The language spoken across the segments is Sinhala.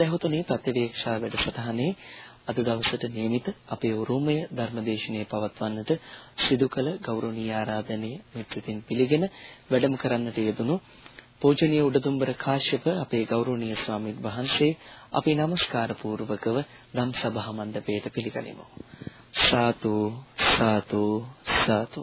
සදහතුනේ ප්‍රතිවේක්ෂා වැඩසටහනේ අද දවසට නියමිත අපේ උරුමය ධර්මදේශනයේ පවත්වන්නට සිදු කළ ගෞරවනීය ආරාධනය මෙත්සිතින් පිළිගෙන වැඩම කරන්නට යෙදුණු පූජනීය උඩදුම්බර කාශ්‍යප අපේ ගෞරවනීය ස්වාමීන් වහන්සේ අපි নমස්කාර පූර්වකව ධම් සභා මණ්ඩපයට පිළිගනිමු. සාතු සාතු සාතු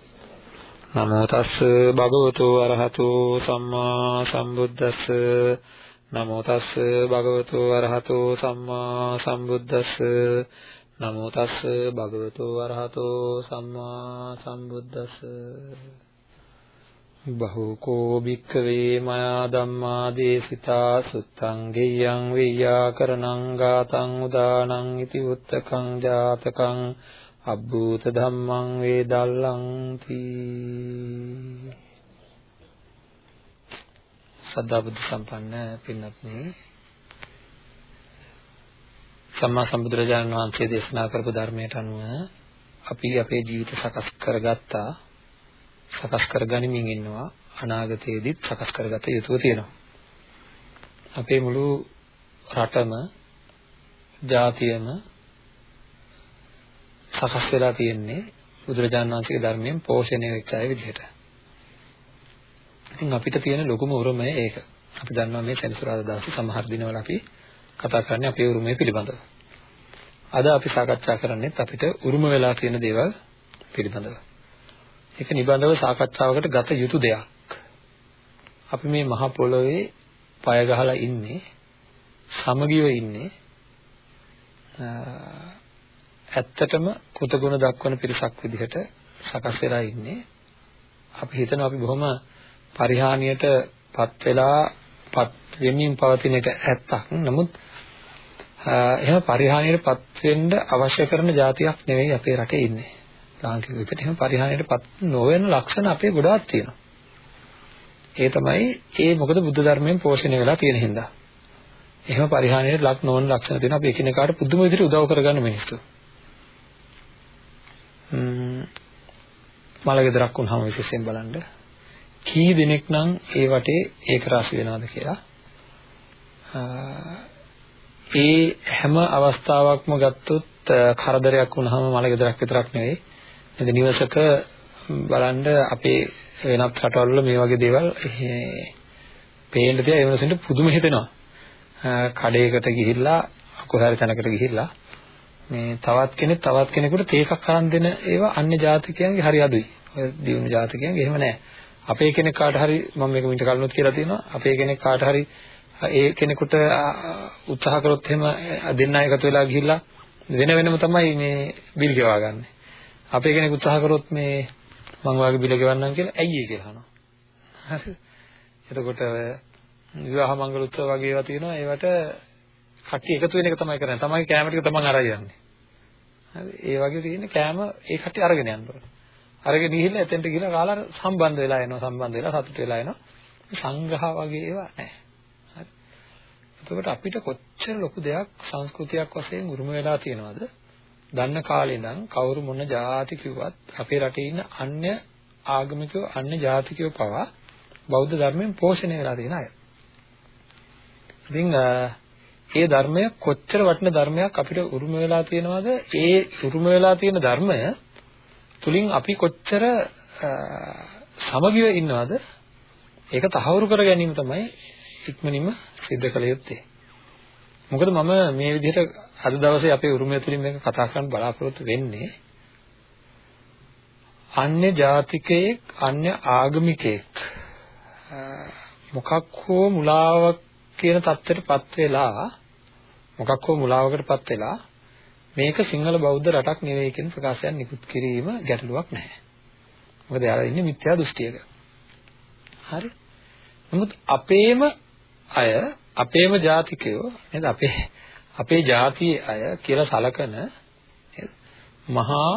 නමෝ තස්ස භගවතු අරහතු සම්මා සම්බුද්දස්ස. නමෝ තස්ස භගවතු අරහතු සම්මා සම්බුද්දස්ස. නමෝ තස්ස භගවතු අරහතු සම්මා සම්බුද්දස්ස. බහුකෝ භික්ඛවේ මයා ධම්මා දේසිතා සුත්තං ගෙය්‍යං වෙය්‍යාකරණං ගාතං උදානං ඉති උත්තකං ජාතකං අබ්බූත ධම්මං වේදල්ලං තී සද්ධා බුද්ධ සම්පන්න පින්වත්නි සම්මා සම්බුදුරජාණන් වහන්සේ දේශනා කරපු ධර්මයට අනුව අපි අපේ ජීවිත සකස් කරගත්තා. සකස් කරගනිමින් ඉන්නවා. අනාගතයේදීත් සකස් කරගත යුතුව තියෙනවා. අපේ මුළු රටම ජාතියම සකස් වෙලා තියෙන්නේ බුදුරජාණන් වහන්සේගේ ධර්මයෙන් පෝෂණය වෙච්ච අය විදිහට. ඉතින් අපිට තියෙන ලොකුම උරුමය ඒක. අපි දන්නවා මේ සෙනසුරාදා දවසේ සමහර දිනවල අපි කතා කරන්නේ අපේ උරුමය පිළිබඳව. අද අපි සාකච්ඡා කරන්නේත් අපිට උරුම වෙලා තියෙන දේවල් පිළිබඳව. ඒක නිබඳව සාකච්ඡාවකට ගත යුතු දෙයක්. අපි මේ මහ පොළොවේ පය ගහලා ඉන්නේ සමගිව ඉන්නේ ඇත්තටම කෘතගුණ දක්වන පිරිසක් විදිහට සකස් වෙලා ඉන්නේ. අපි හිතනවා අපි බොහොම පරිහානියට පත් වෙලා පත් වෙමින් පවතින එක ඇත්තක්. නමුත් එහෙම පරිහානියට පත් වෙන්න අවශ්‍ය කරන જાතියක් නෙවෙයි අපේ රටේ ඉන්නේ. ලාංකික විදිහට එහෙම පරිහානියට පත් නොවන ලක්ෂණ අපේ ගොඩාක් තියෙනවා. ඒ තමයි ඒ මොකද බුද්ධ ධර්මයෙන් පෝෂණය වෙලා තියෙන හින්දා. එහෙම පරිහානියට ලක් නොවන ලක්ෂණ තියෙනවා. අපි එකිනෙකාට පුදුම විදිහට උදව් කරගන්න මිනිස්සු. මල ගෙදරක් වුණාම විශේෂයෙන් බලන්න. කී දෙනෙක් නම් ඒ වටේ ඒක රාශි වෙනවද කියලා? ඒ හැම අවස්ථාවක්ම ගත්තොත් කරදරයක් වුණාම මල ගෙදරක් විතරක් නෙවෙයි. නේද නිවසක බලන්න අපේ වෙනත් රටවල මේ වගේ දේවල් පේන්න තියා ඒ වෙනසෙන්ට පුදුම හිතෙනවා. කඩේකට ගිහිල්ලා කොහේ හරි තැනකට ගිහිල්ලා මේ තවත් කෙනෙක් තවත් කෙනෙකුට තේකක් අරන් දෙන ඒවා අන්‍ය ජාතිකයන්ගේ හරි අඩුයි. ඔය දියුණු ජාතිකයන්ගේ එහෙම නැහැ. අපේ කෙනෙක් කාට හරි මම මේක මින්ට කලිනුත් කියලා තියෙනවා. අපේ කෙනෙක් කාට හරි ඒ කෙනෙකුට උත්සාහ කරොත් එහෙම දෙන්න එකතු වෙලා ගිහිල්ලා වෙන වෙනම තමයි මේ බිල් ගෙවා ගන්න. අපේ කෙනෙක් උත්සාහ කරොත් මේ මං වාගේ බිල ගෙවන්නම් කියලා ඇයි ඒ කියලා අහනවා. හරිද? එතකොට විවාහ මංගල උත්සව වගේ ඒවා තියෙනවා. ඒවට කට්ටිය එකතු වෙන එක තමයි කරන්නේ. තමයි කැම ටික තමන් අරන් යන්නේ. හරි ඒ වගේ තියෙන කෑම ඒ කට්ටිය අරගෙන යන්න ඕනේ. අරගෙන ගිහිල්ලා එතෙන්ට ගිහිල්ලා කාලා සම්බන්ධ වෙලා එනවා සම්බන්ධ වෙලා සතුට වෙලා එනවා. සංග්‍රහ වගේ ඒවා නැහැ. හරි. එතකොට අපිට කොච්චර ලොකු දෙයක් සංස්කෘතියක් වශයෙන් උරුම වෙලා තියෙනවද? දන්න කාලේ ඉඳන් කවුරු මොන ජාති කිව්වත් අපේ රටේ ඉන්න අන්‍ය ආගමිකයෝ අන්‍ය ජාතිකයෝ පවා බෞද්ධ ධර්මයෙන් පෝෂණය වෙලා තියෙන අය. ඉතින් ඒ ධර්මය කොච්චර වටින ධර්මයක් අපිට උරුම වෙලා තියෙනවද? ඒ උරුම වෙලා තියෙන ධර්මය තුලින් අපි කොච්චර සමගිව ඉන්නවද? ඒක තහවුරු කර ගැනීම තමයි ඉක්මනින්ම සිද්ධ කළ යුත්තේ. මොකද මම මේ විදිහට අද දවසේ අපේ උරුමය තුලින් මේක කතා කරන්න බලාපොරොත්තු වෙන්නේ අන්‍ය ජාතිකයෙක් අන්‍ය ආගමිකයෙක් මොකක් හෝ මුලාවක් කියන தත්ත්වයටපත් වෙලා මොකක් හෝ මුලාවකටපත් වෙලා මේක සිංහල බෞද්ධ රටක් නෙවෙයි කියන ප්‍රකාශයක් නිකුත් කිරීම ගැටලුවක් නැහැ. මොකද යාලා ඉන්නේ මිත්‍යා දෘෂ්ටියක. හරි. නමුත් අපේම අය අපේම ජාතිකයෝ නේද අපේ අපේ ජාතියේ අය කියලා සලකන මහා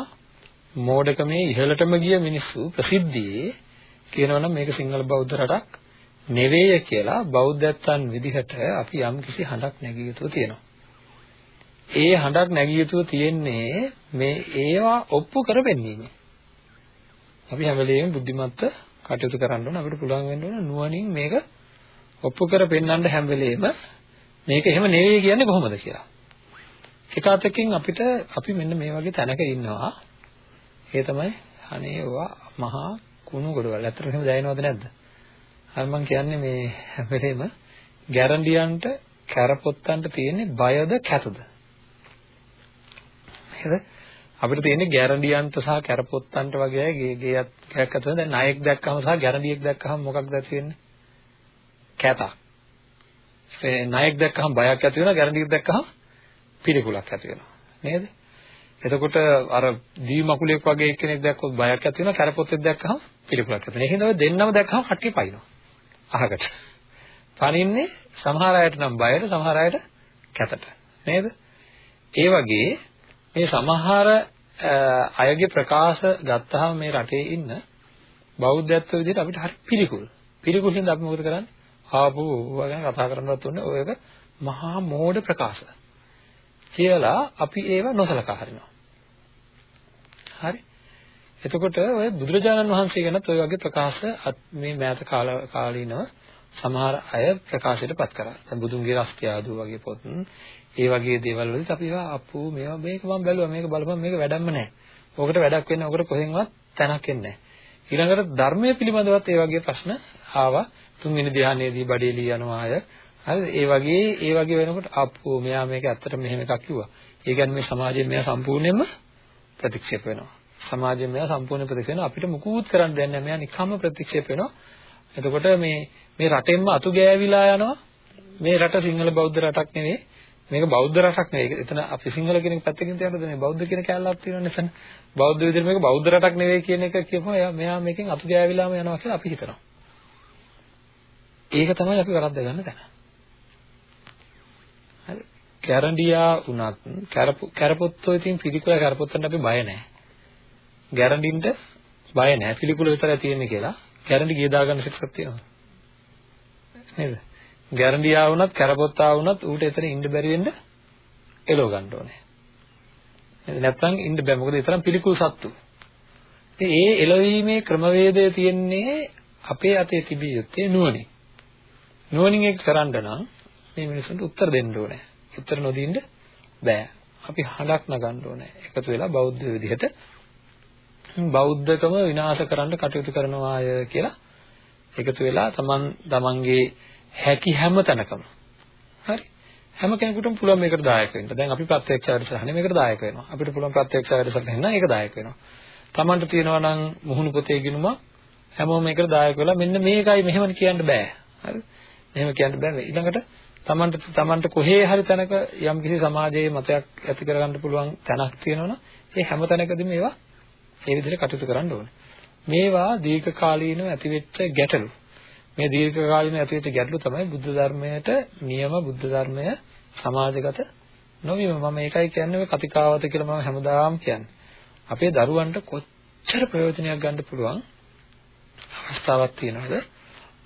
මෝඩකමේ ඉහළටම ගිය මිනිස්සු ප්‍රසිද්ධියේ කියනවනම් මේක සිංහල බෞද්ධ රටක් නෙවෙයි කියලා බෞද්ධයන් විදිහට අපි යම් කිසි හඬක් නැගිය යුතු තියෙනවා. ඒ හඬක් නැගිය යුතු තියෙන්නේ මේ ඒවා ඔප්පු කරපෙන්නීමේ. අපි හැම වෙලෙම බුද්ධිමත්ව කටයුතු කරන්න ඕන අපිට පුළුවන් වෙන්න ඕන නුවණින් මේක ඔප්පු කර පෙන්වන්න හැම වෙලෙම මේක එහෙම නෙවෙයි කියන්නේ කොහොමද කියලා. එක අතකින් අපිට අපි මෙන්න මේ වගේ තැනක ඉන්නවා. ඒ තමයි අනේ ඔවා මහා කුණු ගොඩවල්. ඇත්තටම එහෙම දැනෙනවද නැද්ද? අර මම කියන්නේ මේ හැම වෙලෙම ගැරන්ඩියන්ට කැරපොත්තන්ට තියෙන්නේ බයද කැතද? නේද? අපිට තියෙන්නේ ගැරන්ඩියන්ට සහ කැරපොත්තන්ට වගේ ගේ ගේයක් ගයක් අතර දැන් ණයෙක් දැක්කම සහ ගැරන්ඩියෙක් දැක්කම මොකක්ද ඇති වෙන්නේ? කැතක්. ඒ ණයෙක් දැක්කම බයක් ඇති වෙනවා ගැරන්ඩියෙක් දැක්කම පිළිකුලක් ඇති වෙනවා. නේද? එතකොට අර දී මකුලෙක් වගේ එක්කෙනෙක් දැක්කොත් බයක් ඇති වෙනවා කැරපොත්තෙක් දැක්කම පිළිකුලක් ඇති වෙනවා. ඒ හින්දා ඔය දෙන්නම දැක්කම කට්ටිය පයින්නවා. අහකට. පනින්නේ සමහර අයට නම් බයට සමහර අයට කැතට. නේද? ඒ වගේ මේ සමහර අයගේ ප්‍රකාශ ගත්තාම මේ රටේ ඉන්න බෞද්ධත්ව විදිහට අපිට හරි පිළිකුල්. පිළිකුල් හින්දා අපි මොකද කරන්නේ? ආපෝ ඕවා ගැන කතා කරන්නවත් උන්නේ ඔයක මහා මෝඩ ප්‍රකාශ. කියලා අපි ඒව නොසලකා හරිනවා. හරි. එතකොට ඔය බුදුරජාණන් වහන්සේ ගැනත් ඔය වගේ ප්‍රකාශ මේ මෑත කාලීනව සමහර අය ප්‍රකාශයටපත් කරා. දැන් බුදුන්ගේ රස්තිය ආදෝ වගේ පොත් ඒ වගේ දේවල් වලදී අපි ඒවා අප්පු මේවා මේක මම බැලුවා මේක බලපන් මේක වැඩක්ම නැහැ. ඕකට වැඩක් වෙන්නේ ඕකට කොහෙන්වත් තැනක් එන්නේ නැහැ. ඊළඟට ධර්මයේ පිළිබඳවත් ඒ වගේ ප්‍රශ්න ආවා. තුන්වෙනි ධ්‍යානයේදී බඩේලී යනවා අය. හරිද? ඒ වගේ ඒ වගේ වෙනකොට අප්පු මෙයා මේක ඇත්තට මෙහෙම එකක් කිව්වා. ඒ කියන්නේ මේ සමාජයෙන් මෙයා සම්පූර්ණයෙන්ම ප්‍රතික්ෂේප වෙනවා. සමාජයෙන් මෙයා සම්පූර්ණ ප්‍රතික්ෂේප වෙනවා. අපිට මුකුත් කරන්න දෙයක් නැහැ. මෙයා නිකම්ම ප්‍රතික්ෂේප වෙනවා. එතකොට මේ මේ රටෙන්ම අතු ගෑවිලා යනවා. මේ රට සිංහල බෞද්ධ රටක් නෙවෙයි. මේක බෞද්ධ රටක් නෙවෙයි. එතන අපි සිංහල කෙනෙක් පැත්තකින් තියනද මේ බෞද්ධ කියන කැලලක් තියෙනවනේ එතන. බෞද්ධ විදිහට මේක බෞද්ධ රටක් නෙවෙයි කියන එක කියපුවා එයා මෙයා මේකෙන් අතු ගෑවිලාම යනවා කියලා අපි හිතනවා. ඒක තමයි අපි වරද්ද ගන්න තැන. හරි. ගැරන්ඩියා වුණත් කැරපු කැරපොත්තෝ ඉතින් පිළිකුල කැරපොත්තන්ට අපි බය නැහැ. ගැරන්ඩින්ට බය නැහැ. පිළිකුල විතරයි තියෙන්නේ කියලා. ගැරන්ඩි ගිය දාගන්න සිතක් තියෙනවා. නේද? ගැරන්ඩියා වුණත් කරපොත්තා වුණත් ඌට එතන ඉන්න බැරි වෙන්න එලව ගන්න ඕනේ. නැත්නම් ඉන්න බෑ මොකද ඒ තරම් පිළිකුල් සත්තු. ඉතින් ඒ එළවීමේ ක්‍රමවේදය තියෙන්නේ අපේ අතේ තිබිය යුත්තේ නුවණින්. නුවණින් ඒක කරන්න නම් මේ මිනිසුන්ට උත්තර දෙන්න ඕනේ. උත්තර නොදින්න බෑ. අපි හඬක් නගන්න ඕනේ. එකතු වෙලා බෞද්ධ විදිහට බෞද්ධකම විනාශ කරන්න කටයුතු කරනවාය කියලා එකතු වෙලා තමන් තමන්ගේ හැකි හැම තැනකම හරි හැම කෙනෙකුටම පුළුවන් මේකට දායක වෙන්න. දැන් අපි ප්‍රත්‍යක්ෂ වැඩසටහනේ මේකට දායක වෙනවා. අපිට පුළුවන් ප්‍රත්‍යක්ෂ වැඩසටහන නම් ඒක දායක වෙනවා. තමන්ට තියෙනවා නම් මුහුණු පොතේ ගිනුම හැමෝම මේකට දායක වෙලා මෙන්න මේකයි මෙහෙම කියන්න බෑ. හරි? මෙහෙම කියන්න බෑ. ඊළඟට තමන්ට තමන්ට කොහේ හරි තැනක යම් කිසි සමාජයේ මතයක් ඇති කරගන්න පුළුවන් තැනක් තියෙනවනම් ඒ හැම තැනකදීම ඒවා ඒ විදිහට කටයුතු කරන්න ඕනේ. මේවා දීර්ඝ කාලීනව ඇතිවෙච්ච ගැටලු. මේ දීර්ඝ කාලීනව ඇතිවෙච්ච ගැටලු තමයි බුද්ධ ධර්මයට නියම බුද්ධ ධර්මය සමාජගත නොවීම. මම ඒකයි කියන්නේ මේ කතිකාවත කියලා මම හැමදාම කියන්නේ. අපේ දරුවන්ට කොච්චර ප්‍රයෝජනයක් ගන්න පුළුවන් අවස්ථාවක් තියෙනවද?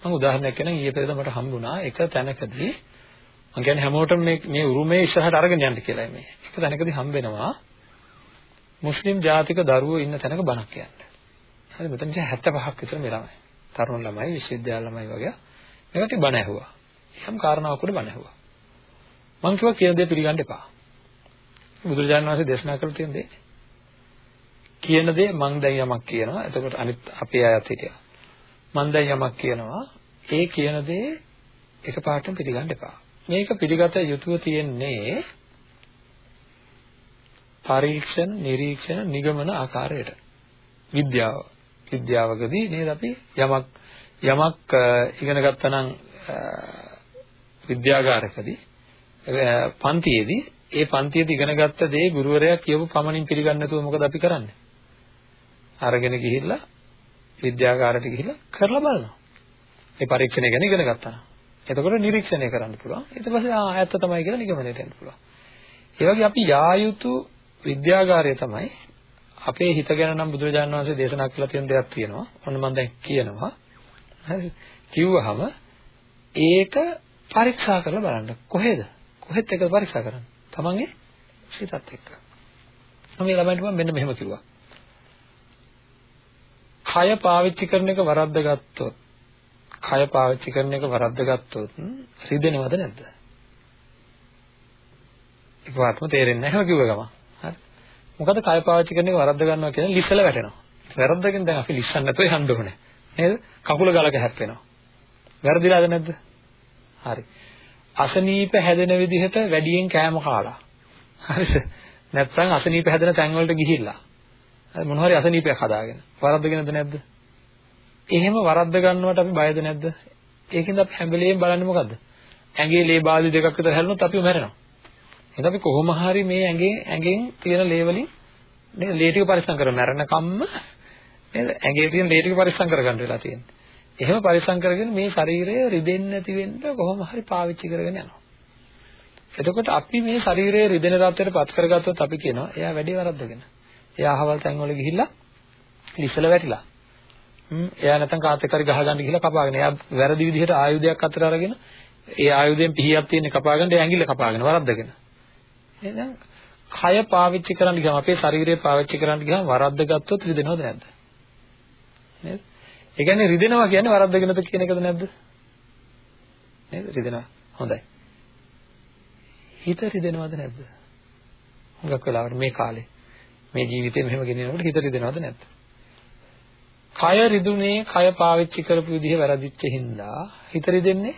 මම උදාහරණයක් කියන්නම් ඊයේ පෙරේද මට හම්බුණා එක තැනකදී මම කියන්නේ හැමෝටම මේ මේ උරුමයේ ඉස්සරහට අරගෙන යන්න කියලා මේ. එක තැනකදී හම්බෙනවා මුස්ලිම් ජාතික දරුවෝ ඉන්න තැනක බණක් කියන්නේ. හරි මෙතන 75ක් විතර මේ ළමයි. තරුණ ළමයි, විශ්වවිද්‍යාල ළමයි වගේ. මේකට බණ ඇහුවා. යම් කාරණාවකට බණ ඇහුවා. මං කිව්වා කියන දේ පිළිගන්න එපා. බුදුරජාණන් වහන්සේ දේශනා කළ තියෙන දේ. කියන දේ මං දැන් යමක් කියනවා. එතකොට අනිත් අපේ අයත් හිටියා. මං දැන් යමක් කියනවා. ඒ කියන දේ එකපාරටම පිළිගන්න එපා. මේක පිළිගත යුතුව තියෙන්නේ පරීක්ෂණ, නිරීක්ෂණ, නිගමන ආකාරයට. විද්‍යාව. විද්‍යාවකදී නේද අපි යමක් යමක් ඉගෙන ගත්තා නම් විද්‍යාගාරකදී පන්තියේදී ඒ පන්තියේදී ඉගෙන ගත්ත දේ ගුරුවරයා කියපු පමණින් පිළිගන්නේ නැතුව මොකද අපි කරන්නේ? අරගෙන ගිහිල්ලා විද්‍යාගාරයට ගිහිල්ලා කරලා බලනවා. ඒ පරීක්ෂණය ගැන ඉගෙන ගත්තා. එතකොට නිරීක්ෂණය කරන්න පුළුවන්. ඊට පස්සේ ආ ඇත්ත තමයි කියලා නිගමනයට එන්න පුළුවන්. ඒ වගේ අපි යා යුතු විද්‍යාගාරය තමයි අපේ හිත ගැන නම් බුදුරජාණන් වහන්සේ දේශනා කළ තියෙන දෙයක් තියෙනවා. ඔන්න මම දැන් කියනවා. හරි. කිව්වහම ඒක පරීක්ෂා කරලා බලන්න. කොහෙද? කොහෙත් එක පරීක්ෂා කරන්න. තමන්ගේ සිතත් එක්ක. මම මේ ළමයින්ට මම මෙන්න මෙහෙම කිව්වා. කය පාවිච්චි කරන එක වරද්දගත්තොත් කය පාවිච්චි කරන එක වරද්දගත්තොත් රිදෙනවද නැද්ද? ඒකවත්ම තේරෙන්නේ නැහැ කිව්ව ගම. හරි. මොකද කය පාවිච්චි කරන එක වරද්ද ගන්නවා කියන්නේ ලිස්සල වැටෙනවා. වැරද්දකින් දැන් අපි ලිස්සන්න නැතුව යන්න ඕනේ. නේද? කකුල ගලක හැප්පෙනවා. වැරදිලාද නැද්ද? හරි. අසනීප හැදෙන විදිහට වැඩියෙන් කෑම කාලා. හරිද? නැත්නම් අසනීප හැදෙන තැන් වලට ගිහිල්ලා. හරි මොන හරි අසනීපයක් හදාගෙන. වරද්දගෙනද නැද්ද? එහෙම වරද්ද ගන්නවට අපි බයද නැද්ද? ඒකෙන්ද අපි හැම වෙලේම බලන්නේ මොකද්ද? ඇඟේ ලේ බාලි දෙකක් විතර හැලුනොත් අපි මැරෙනවා. එහෙනම් අපි කොහොම හරි මේ ඇඟෙන් ඇඟෙන් තියෙන ලේ වලින් නේද ලේ ටික පරිස්සම් කරගෙන මැරෙන කම්ම නේද ඇඟේ තියෙන ලේ ටික පරිස්සම් කරගන්න වෙලා තියෙන්නේ. එහෙම පරිස්සම් කරගෙන මේ ශරීරය රිදෙන්නේ නැති වෙන්න කොහොම හරි පාවිච්චි කරගෙන යනවා. එතකොට අපි මේ ශරීරය රිදෙන තත්ත්වයට පත් කරගත්තොත් අපි කියනවා එයා වැඩි වරද්දගෙන. එයා අහවල් තැන් වල ගිහිල්ලා ලිස්සල වැටිලා. හ්ම් එයා නැත්තම් කාත් එක්ක හරි ගහ ගන්න ගිහිල්ලා කපාගෙන. එයා වැරදි විදිහට ආයුධයක් අතට අරගෙන ඒ ආයුධයෙන් පිහියක් තියෙන කපාගෙන ඒ ඇඟිල්ල කපාගෙන වරද්දගෙන. එහෙනම් කය පාවිච්චි කරන්න ගියාම අපේ ශරීරය පාවිච්චි කරන්න ගියාම වරද්ද ගත්තොත් රිදෙනවද නැද්ද? නේද? ඒ කියන්නේ රිදෙනවා කියන්නේ වරද්දගෙනද කියන එකද නැද්ද? නේද? රිදෙනවා. හොඳයි. හිත රිදෙනවද නැද්ද? හුඟක් වෙලාවට මේ කාලේ මේ ජීවිතේ මෙහෙම ගෙනියනකොට හිත රිදෙනවද නැද්ද? කය රිදුනේ කය පාවිච්චි කරපු විදිහ වැරදිච්ච හින්දා හිත රිදෙන්නේ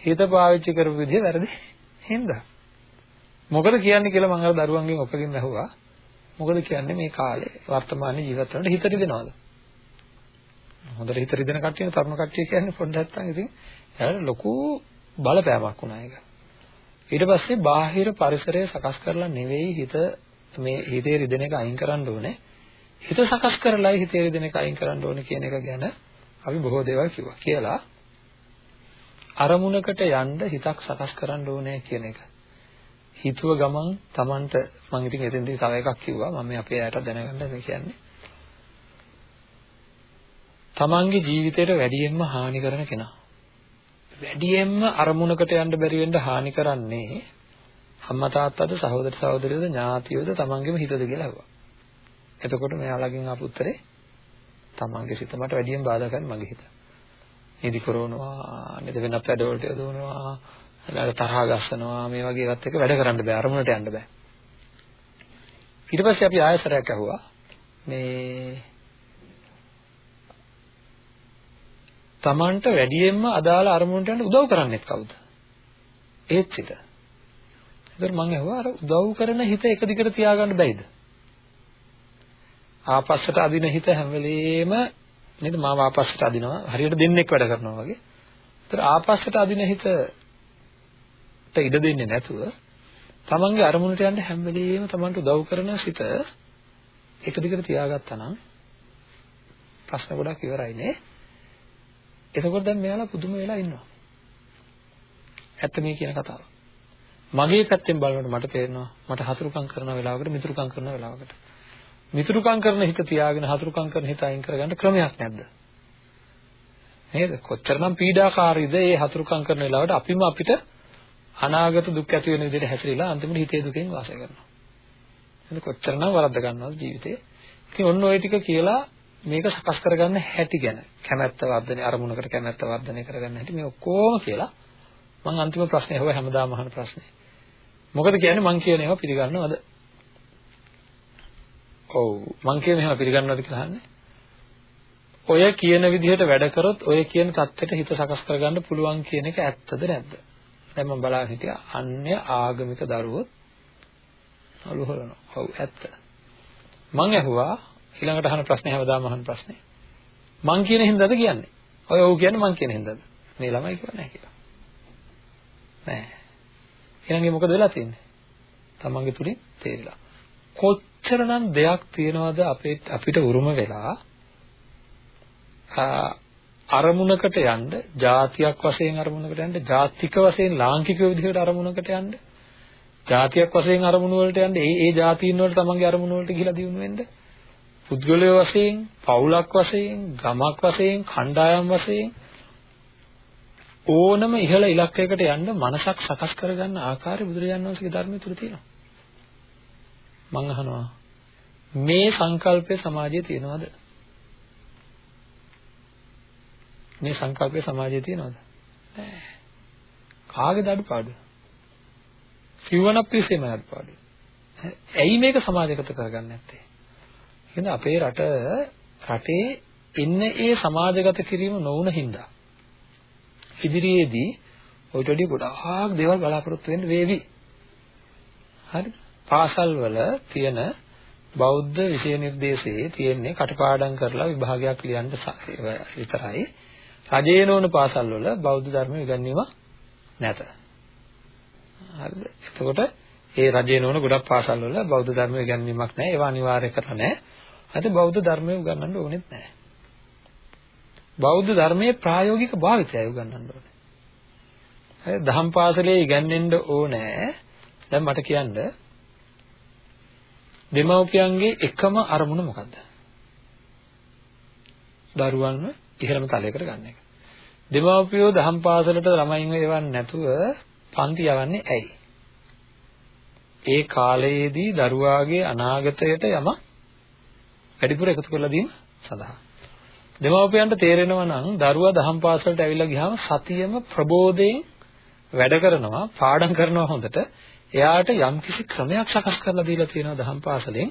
හිත පාවිච්චි කරපු විදිහ වැරදි හින්දා මොකද කියන්නේ කියලා මම අර දරුවන්ගෙන් ඔක්කොගෙන් අහුවා. මොකද කියන්නේ මේ කාලේ වර්තමාන ජීවත් වෙනකොට හිත රිදෙනවද? හොඳට හිත රිදෙන කට්ටිය තරුණ කට්ටිය කියන්නේ පොඩ්ඩක් නැත්තම් ඉතින් එයාට ලොකු බලපෑමක් වුණා ඒක. ඊට පස්සේ බාහිර පරිසරය සකස් කරලා නෙවෙයි හිත මේ හිතේ රිදෙන එක අයින් කරන්න ඕනේ. හිත සකස් කරලායි හිතේ රිදෙන එක අයින් කරන්න ඕනේ කියන එක ගැන අපි බොහෝ දේවල් කිව්වා. කියලා අරමුණකට යන්න හිතක් සකස් කරන්න ඕනේ කියන එක. හිතුව ගමන් Tamanට මම ඉතින් එතෙන්දී තව එකක් කිව්වා. මම මේ අපේ අයට දැනගන්න මේ කියන්නේ. Tamanගේ ජීවිතයට වැඩියෙන්ම හානි කරන කෙනා. වැඩියෙන්ම අරමුණකට යන්න බැරි වෙන්න හානි කරන්නේ අම්මා තාත්තාද සහෝදර සහෝදරියෝද ඥාතියෝද Tamanගේම හිතද කියලා අහුවා. එතකොට මෙයාලගෙන් ආපු උත්තරේ Tamanගේ සිත මට වැඩියෙන් බාධා කරන්නේ මගේ හිත. නිදි කරනවා නේද වෙනත් වැඩවලට යොදවනවා ඊළඟ තරහ ගස්සනවා මේ වගේ ඒවත් එක වැඩ කරන්න බෑ අරමුණට යන්න බෑ. ඊට පස්සේ අපි ආයසරයක් ඇහුවා. මේ Tamanට වැඩියෙන්ම අදාළ අරමුණට යන්න උදව් කරන්නේත් කවුද? ඒත් සිත. ඒතර මම ඇහුවා අර උදව් කරන හිත එක දිගට තියාගන්න බැයිද? ආපස්සට අදින හිත හැම වෙලෙම නේද? මාව ආපස්සට අදිනවා. හරියට දෙන්නෙක් වැඩ කරනවා වගේ. ඒතර ආපස්සට අදින හිත ඉඩ දෙන්නේ නැතුව තමන්ගේ අරමුණට යන්න හැම වෙලෙම තමන්ට උදව් කරන සිත එක දිගට තියාගත්තා නම් ප්‍රශ්න ගොඩක් ඉවරයි නේ. එතකොට දැන් මෙයාලා පුදුම වෙලා ඉන්නවා. ඇත්ත මේ කියන කතාව. මගේ පැත්තෙන් බලනකොට මට තේරෙනවා මට හතුරුකම් කරන වෙලාවකට මිතුරුකම් කරන වෙලාවකට මිතුරුකම් කරන හිත තියාගෙන හතුරුකම් කරන හිත අයින් කරගන්න ක්‍රමයක් නැද්ද? නේද? කොච්චරනම් පීඩාකාරීද මේ හතුරුකම් කරන වෙලාවට අපිම අපිට අනාගත දුක් ඇති වෙන විදිහට හැසිරීලා අන්තිමට හිතේ දුකෙන් වාසය කරනවා. එහෙනම් කොච්චරනම් වරද්ද ගන්නවද ජීවිතේ? ඉතින් ඔන්න ඔය ටික කියලා මේක සකස් කරගන්න හැටි ගැන කැමැත්ත වර්ධනය අරමුණකට කැමැත්ත වර්ධනය කරගන්න හැටි මේ ඔක්කොම කියලා මම අන්තිම ප්‍රශ්නේ අහුවා හැමදාම අහන ප්‍රශ්නේ. මොකද කියන්නේ මං කියන ඒවා පිළිගන්නවද? ඔව් මං කියන ඒවා පිළිගන්නවද කියලා අහන්නේ. ඔය කියන විදිහට වැඩ කරොත් ඔය කියන தත්ත්වයට හිත සකස් කරගන්න පුළුවන් කියන එක ඇත්තද නැද්ද? දැන් මම බලාගෙන හිටියා අන්‍ය ආගමික දරුවොත් අලු හොලනවා. ඔව් ඇත්ත. මං ඇහුවා ඊළඟට අහන ප්‍රශ්නේ හැමදාම අහන ප්‍රශ්නේ. මං කියන හින්දාද කියන්නේ? ඔය ඔව් කියන්නේ මං කියන හින්දාද? මේ ළමයි කිව්වා නැහැ කියලා. නෑ. ඊළඟේ මොකද වෙලා තියෙන්නේ? තමන්ගේ තුලින් තේරිලා. කොච්චරනම් දෙයක් තියනවද අපේ අපිට උරුම වෙලා අරමුණකට යන්න ජාතියක් වශයෙන් අරමුණකට යන්න ජාතික වශයෙන් ලාංකික විදිහට අරමුණකට යන්න ජාතියක් වශයෙන් අරමුණු වලට යන්න ඒ ඒ ජාතීන් වල තමන්ගේ අරමුණු වලට ගිහිලා දිනු වෙන්න. පුද්ගලය වශයෙන් පවුලක් වශයෙන් ගමක් වශයෙන් කණ්ඩායම් වශයෙන් ඕනම ඉහළ ඉලක්කයකට යන්න මනසක් සකස් කරගන්න ආකාරය බුදුරජාණන් වහන්සේගේ ධර්මයේ තුල තියෙනවා. මම අහනවා මේ සංකල්පය සමාජයේ තියෙනවද? මේ සංකල්පය සමාජයේ තියෙනවද? නැහැ. කාගේද අඩුපාඩු? සිවණක් පිස්සෙම අඩුපාඩු. ඇයි මේක සමාජගත කරගන්නේ නැත්තේ? එහෙනම් අපේ රට රටේ ඉන්න ඒ සමාජගත කිරීම නොවුන හින්දා ඉදිරියේදී ඔයිට වඩා ගොඩාක් දේවල් බලාපොරොත්තු වෙන්න වේවි. හරිද? පාසල් වල තියෙන බෞද්ධ විෂය නිර්දේශයේ තියෙන්නේ කටපාඩම් කරලා විභාගයක් ලියන්න විතරයි. රජයේ නොවන පාසල් වල බෞද්ධ ධර්ම ඉගැන්වීම නැත. හරිද? එතකොට ඒ රජයේ නොවන ගොඩක් පාසල් වල බෞද්ධ ධර්ම ඉගැන්වීමක් නැහැ. ඒවා අනිවාර්ය කරලා නැහැ. හරි බෞද්ධ ධර්මය උගන්වන්න ඕනෙත් නැහැ. බෞද්ධ ධර්මයේ ප්‍රායෝගික භාවිතය උගන්වන්න ඕනේ. හරි දහම් පාසලේ ඉගැන්වෙන්න ඕනේ. දැන් මට කියන්න දෙමව්පියන්ගේ එකම අරමුණ මොකද්ද? දරුවන්ව ඉහළම තලයකට ගන්න එක. දෙමව්පියෝ දහම් පාසලට ළමයින්ව එවන්නේ නැතුව පන්ති යවන්නේ ඇයි? ඒ කාලයේදී දරුවාගේ අනාගතයට යම වැඩිපුර එකතු කරලා දීම සඳහා. දෙමව්පියන්ට තේරෙනවා නම් දරුවා දහම් පාසලට ඇවිල්ලා ගියාම සතියෙම ප්‍රබෝධයෙන් වැඩ කරනවා පාඩම් කරනවා හොඳට එයාට යම්කිසි ක්‍රමයක් සකස් කරලා දීලා තියෙනවා දහම් පාසලෙන්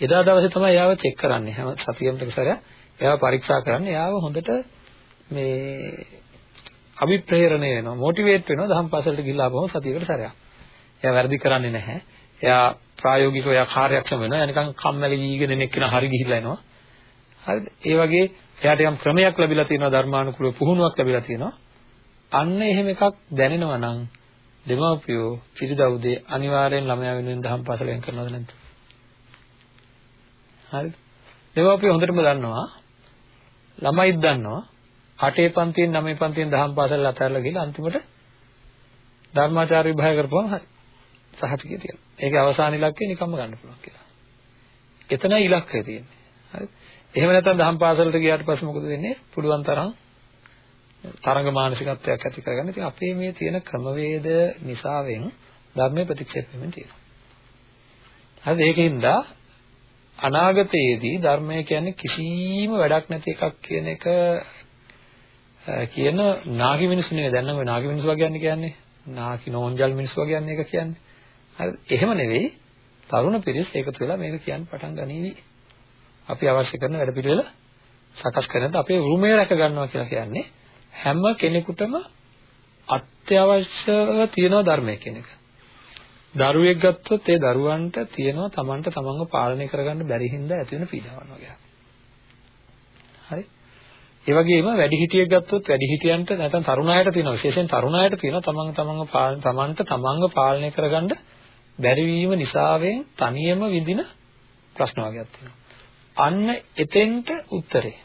එදා දවසේ තමයි එයාව චෙක් කරන්නේ හැම සතියෙම එකසරයක් එයාව පරීක්ෂා කරන්නේ. එයාව හොඳට මේ අභිප්‍රේරණය වෙනවා මොටිවේට් වෙනවා දහම් පාසලට ගිහිල්ලා ආපුවම සතියකට සැරයක්. එයා වැරදි කරන්නේ නැහැ. එයා ප්‍රායෝගිකව එයා කාර්යක්ෂම වෙනවා. එනිකන් කම්මැලි වීගෙන ඉන්න කෙනා හරි ගිහිල්ලා එනවා. හරිද? ඒ වගේ එයාට යම් ක්‍රමයක් ලැබිලා තියෙනවා ධර්මානුකූලව පුහුණුවක් ලැබිලා තියෙනවා. අන්න එහෙම එකක් දැනෙනවා නම් දෙමාපියෝ ඉරිදා උදේ අනිවාර්යෙන් ළමයා වෙනුවෙන් දහම් පාසල වෙන් කරනවද නැද්ද? හරිද? දෙමාපියෝ හොඳටම දන්නවා ළමයිත් දන්නවා අටේ පන්තියෙන් නවයේ පන්තියෙන් දහම් පාසල අතහැරලා ගිහලා අන්තිමට ධර්මාචාර්ය විභාග කරපුවම හරි. සහතිකය තියෙනවා. ඒකේ අවසාන ඉලක්කය නිකම්ම ගන්න පුළුවන් කියලා. එතනයි ඉලක්කය තියෙන්නේ. හරිද? එහෙම නැත්නම් දහම් පාසලට ගියාට පස්සේ මොකද වෙන්නේ? පුළුවන් තරම් තරංග මානසිකත්වයක් ඇති කරගන්න. ඉතින් අපේ මේ තියෙන ක්‍රමවේද නිසාවෙන් ධර්මයේ ප්‍රතික්ෂේප වෙමින් තියෙනවා. හරිද? ඒකින්ද අනාගතයේදී ධර්මය කියන්නේ කිසිම වැඩක් නැති එකක් කියන එක කියන නාගි මිනිස්සු නෙවෙයි. දැන් නම් ඔය නාගි මිනිස්සු වගේ කියන්නේ නාකි නෝන්ජල් මිනිස්සු වගේ යන්නේ එක කියන්නේ. හරිද? එහෙම නෙවෙයි. තරුණ පිරිස් එකතු වෙලා මේක කියන්න පටන් ගනීවි. අපි අවශ්‍ය කරන වැඩ පිළිවෙල සකස් කරනද අපේ උරුමය රැක ගන්නවා කියලා කියන්නේ හැම කෙනෙකුටම අත්‍යවශ්‍යව තියෙන ධර්මය කියන එක. දරුවෙක් ගත්තොත් ඒ දරුවන්ට තියෙනවා Tamanට Tamanව පාලනය කරගන්න බැරි හින්දා ඇති වෙන පීඩාවන් වගේ. හරි? ඒ වගේම වැඩිහිටියෙක් ගත්තොත් වැඩිහිටියන්ට නැත්නම් තරුණයාට තියෙනවා විශේෂයෙන් තරුණයාට තියෙනවා තමන් තමන්ව පාලන තමන්ට තමන්ව පාලනය කරගන්න බැරි වීම නිසාවෙන් තනියම විඳින ප්‍රශ්න වර්ගයක් තියෙනවා. අන්න එතෙන්ට උත්තරේ.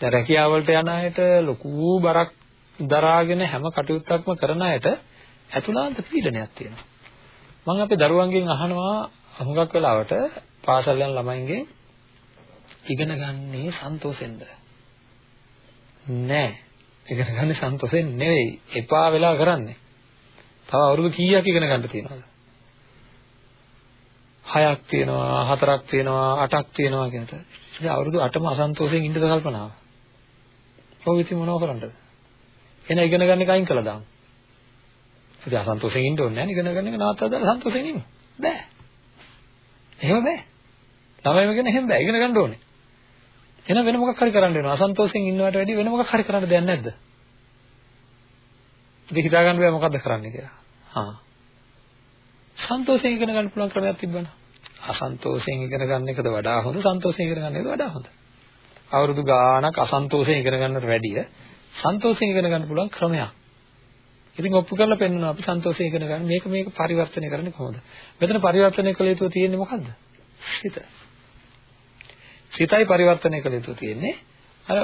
දැන් රැකියාවලට යන අයට ලොකු බරක් දරාගෙන හැම කටයුත්තක්ම කරන අයට ඇතුළාන්ත පීඩනයක් තියෙනවා. මම අපේ දරුවන්ගෙන් අහනවා හුඟක් වෙලාවට පාසල් යන ළමයින්ගෙන් ඉගෙන ගන්නේ සන්තෝෂෙන්ද? නෑ. ඉගෙන ගන්න සන්තෝෂෙන් නෙවෙයි. එපා වෙලා කරන්නේ. තව අවුරුදු කීයක් ඉගෙන ගන්න තියෙනවද? 6ක් තියෙනවා, 4ක් තියෙනවා, 8ක් තියෙනවා කියනත. ඉතින් අවුරුදු 8ම අසන්තෝෂයෙන් ඉන්නද කල්පනාව. ඔව් ඉතින් මොනව කරන්නද? එන ඉගෙන ගන්න එක අයින් කළා දාමු. ඉතින් අසන්තෝෂයෙන් ඉන්න ඕනේ නැහැ ඉගෙන ගන්න එක නවත්තලා දාලා සන්තෝෂයෙන් ඉන්න. බෑ. එහෙම බෑ. ළමයිම කියන එහෙම බෑ. ඉගෙන ගන්න ඕනේ. එහෙනම් වෙන මොකක් හරි කරන්න වෙනවා. අසන්තෝෂයෙන් ඉන්නවට වැඩිය වෙන මොකක් හරි කරන්න දෙයක් නැද්ද? ඉතින් හිතා ගන්න බෑ මොකද්ද කරන්න කියලා. හා. සන්තෝෂයෙන් ඉගෙන ගන්න පුළුවන් ක්‍රමයක් තිබ්බනම්. අසන්තෝෂයෙන් ඉගෙන ගන්න එකද වඩා හොඳ සන්තෝෂයෙන් ඉගෙන ගන්න එකද වඩා හොඳ? අවුරුදු ගාණක් අසන්තෝෂයෙන් ඉගෙන ගන්නට වැඩිය සන්තෝෂයෙන් ඉගෙන ගන්න පුළුවන් ක්‍රමයක්. ඉතින් ඔප්පු කරලා පෙන්නනවා අපි සන්තෝෂයෙන් ඉගෙන ගන්න මේක මේක පරිවර්තනය කරන්නේ කොහොමද? මෙතන පරිවර්තනය කළ යුතු තියෙන්නේ මොකද්ද? සිත. සිතයි පරිවර්තනය කළ යුතු තියෙන්නේ. අර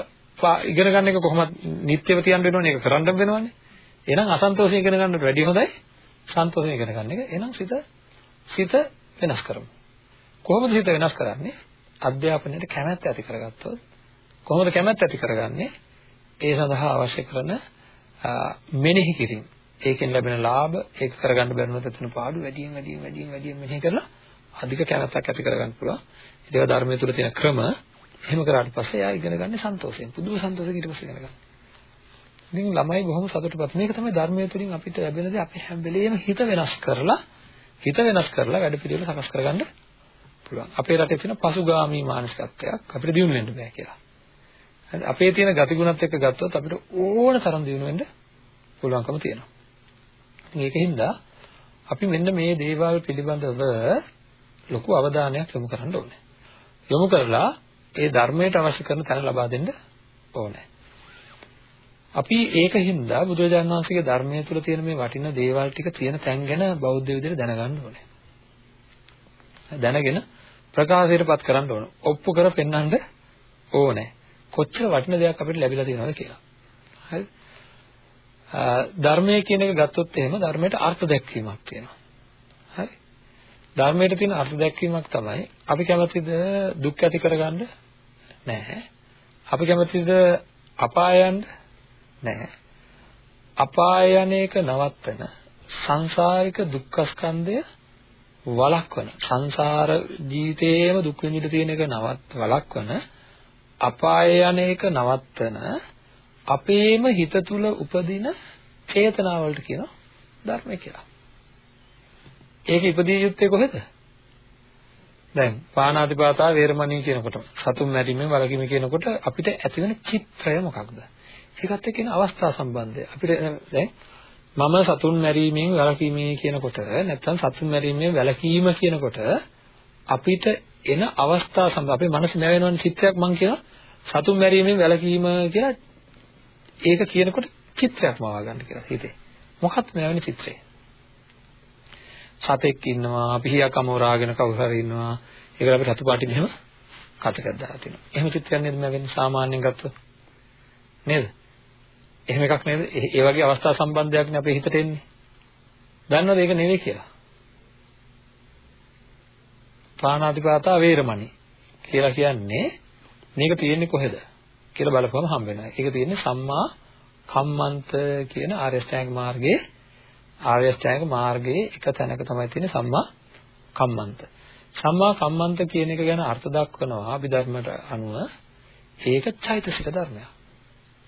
ඉගෙන ගන්න එක කොහොමද නිත්‍යව තියන්න වෙනවනේ ඒක කරන්න වෙනවනේ. එහෙනම් අසන්තෝෂයෙන් ඉගෙන ගන්නට වැඩිය හොඳයි සන්තෝෂයෙන් ඉගෙන ගන්න එක. එහෙනම් සිත සිත වෙනස් කරමු. කොහොමද සිත වෙනස් කරන්නේ? අධ්‍යාපනයට කැමැත්ත ඇති කරගත්තොත් කොහොමද කැමැත්ත ඇති කරගන්නේ? ඒ සඳහා අවශ්‍ය කරන මෙනෙහි කිරීම. ඒකෙන් ලැබෙන ලාභ ඒක කරගන්න බැරිනොත් එතන පාඩු වැඩියෙන් වැඩියෙන් වැඩියෙන් වැඩියෙන් මෙනෙහි කරලා අධික කැමැත්තක් ඇති කරගන්න පුළුවන්. ඒක ධර්මයේ තුල තියෙන ක්‍රම. එහෙම කරාට පස්සේ එයා ඉගෙන ගන්න සන්තෝෂයෙන්. පුදුම සන්තෝෂයෙන් ඊට පස්සේ ඉගෙන ගන්න. ඉතින් ළමයි බොහොම සතුටුපත්. මේක තමයි ධර්මයේ තුලින් අපිට ලැබෙන දේ අපි හැම වෙලෙම හිත වෙනස් කරලා හිත වෙනස් කරලා වැඩ පිළිවෙල සකස් කරගන්න පුළුවන්. අපේ රටේ තියෙන පසුගාමී මානසිකත්වයක් අපිට දිනු වෙන්න බෑ කියලා. හරි අපේ තියෙන ගතිගුණත් එක්ක ගත්තොත් අපිට ඕන තරම් දිනු වෙන්න පුළුවන්කම තියෙනවා. ඉතින් ඒකින්ද අපි මෙන්න මේ දේවල් පිළිබඳව ලොකු අවධානයක් යොමු කරන්න ඕනේ. යොමු කරලා ඒ ධර්මයට අවශ්‍ය කරන තැන ලබා දෙන්න ඕනේ. අපි ඒකින්ද බුදුරජාණන් වහන්සේගේ ධර්මයේ තුල තියෙන මේ වටිනා දේවල් ටික තියෙන තැන් ගැන බෞද්ධ විදිහට දැනගන්න ඕනේ. දැනගෙන ප්‍රකාශයටපත් කරන්න ඕන. ඔප්පු කර පෙන්වන්න ඕනේ. කොච්චර වටින දෙයක් අපිට ලැබිලා තියෙනවද කියලා. හරි. ධර්මයේ කියන එක ගත්තොත් එහෙම ධර්මයට අර්ථ දැක්වීමක් තියෙනවා. හරි. ධර්මයට තියෙන අර්ථ දැක්වීමක් තමයි අපි කැමතිද දුක් ඇති කරගන්න? නැහැ. අපි කැමතිද අපායයන්ද? නැහැ. අපාය යන එක නවත්තන සංසාරික දුක්ඛ ස්කන්ධය වළක්වන සංසාර ජීවිතයේම දුක් විඳින්න තියෙන එක නවත් වළක්වන අපාය යන එක නවත්තන අපේම හිත තුල උපදින චේතනාවලට කියනවා ධර්මය කියලා. ඒක ඉපදී යුත්තේ කොහෙද? දැන් පාණාතිපාතා වේරමණී කියනකොට සතුන් මැරීමෙන් වළකීම කියනකොට අපිට ඇතිවෙන චිත්‍රය මොකක්ද? ඒකත් එක්ක එන අවස්ථා සම්බන්ධය. අපිට දැන් මම සතුන් මැරීමෙන් වැළකීමේ කියනකොට නැත්නම් සතුන් මැරීමෙන් වැළකීම කියනකොට අපිට එන අවස්ථා සම්බන්ධ අපේ මනසේ නැවෙනවන චිත්‍රයක් මම කියනවා සතුන් මැරීමෙන් වැළකීම කියලා ඒක කියනකොට චිත්‍රයක් මවා ගන්න කියලා හිතේ. මොකක්ද මෙවැනි චිත්‍රය? සතෙක් ඉන්නවා, පිහියක් අමෝරාගෙන කවුරු හරි ඉන්නවා. ඒකට අපි රතු පාටි මෙහෙම කටකක් දාලා තිනවා. එහෙම චිත්‍රයක් නේද මම වෙන්නේ සාමාන්‍යයෙන් ගත්තොත්? නේද? එහෙම එකක් නේද? ඒ වගේ අවස්ථා සම්බන්ධයක් නේ අපේ හිතට එන්නේ. දන්නවද ඒක නෙවෙයි කියලා? පාණාතිපාතා වේරමණී කියලා කියන්නේ මේක තියෙන්නේ කොහෙද කියලා බලපුවම හම්බ වෙනවා. ඒක තියෙන්නේ සම්මා කම්මන්ත කියන ආර්ය අෂ්ටාංග මාර්ගයේ ආර්ය අෂ්ටාංග මාර්ගයේ එක තැනක තමයි තියෙන්නේ සම්මා කම්මන්ත. සම්මා කම්මන්ත කියන එක ගැන අර්ථ දක්වනවා අභිධර්මයට අනුව ඒක චෛතසික ධර්මයක්.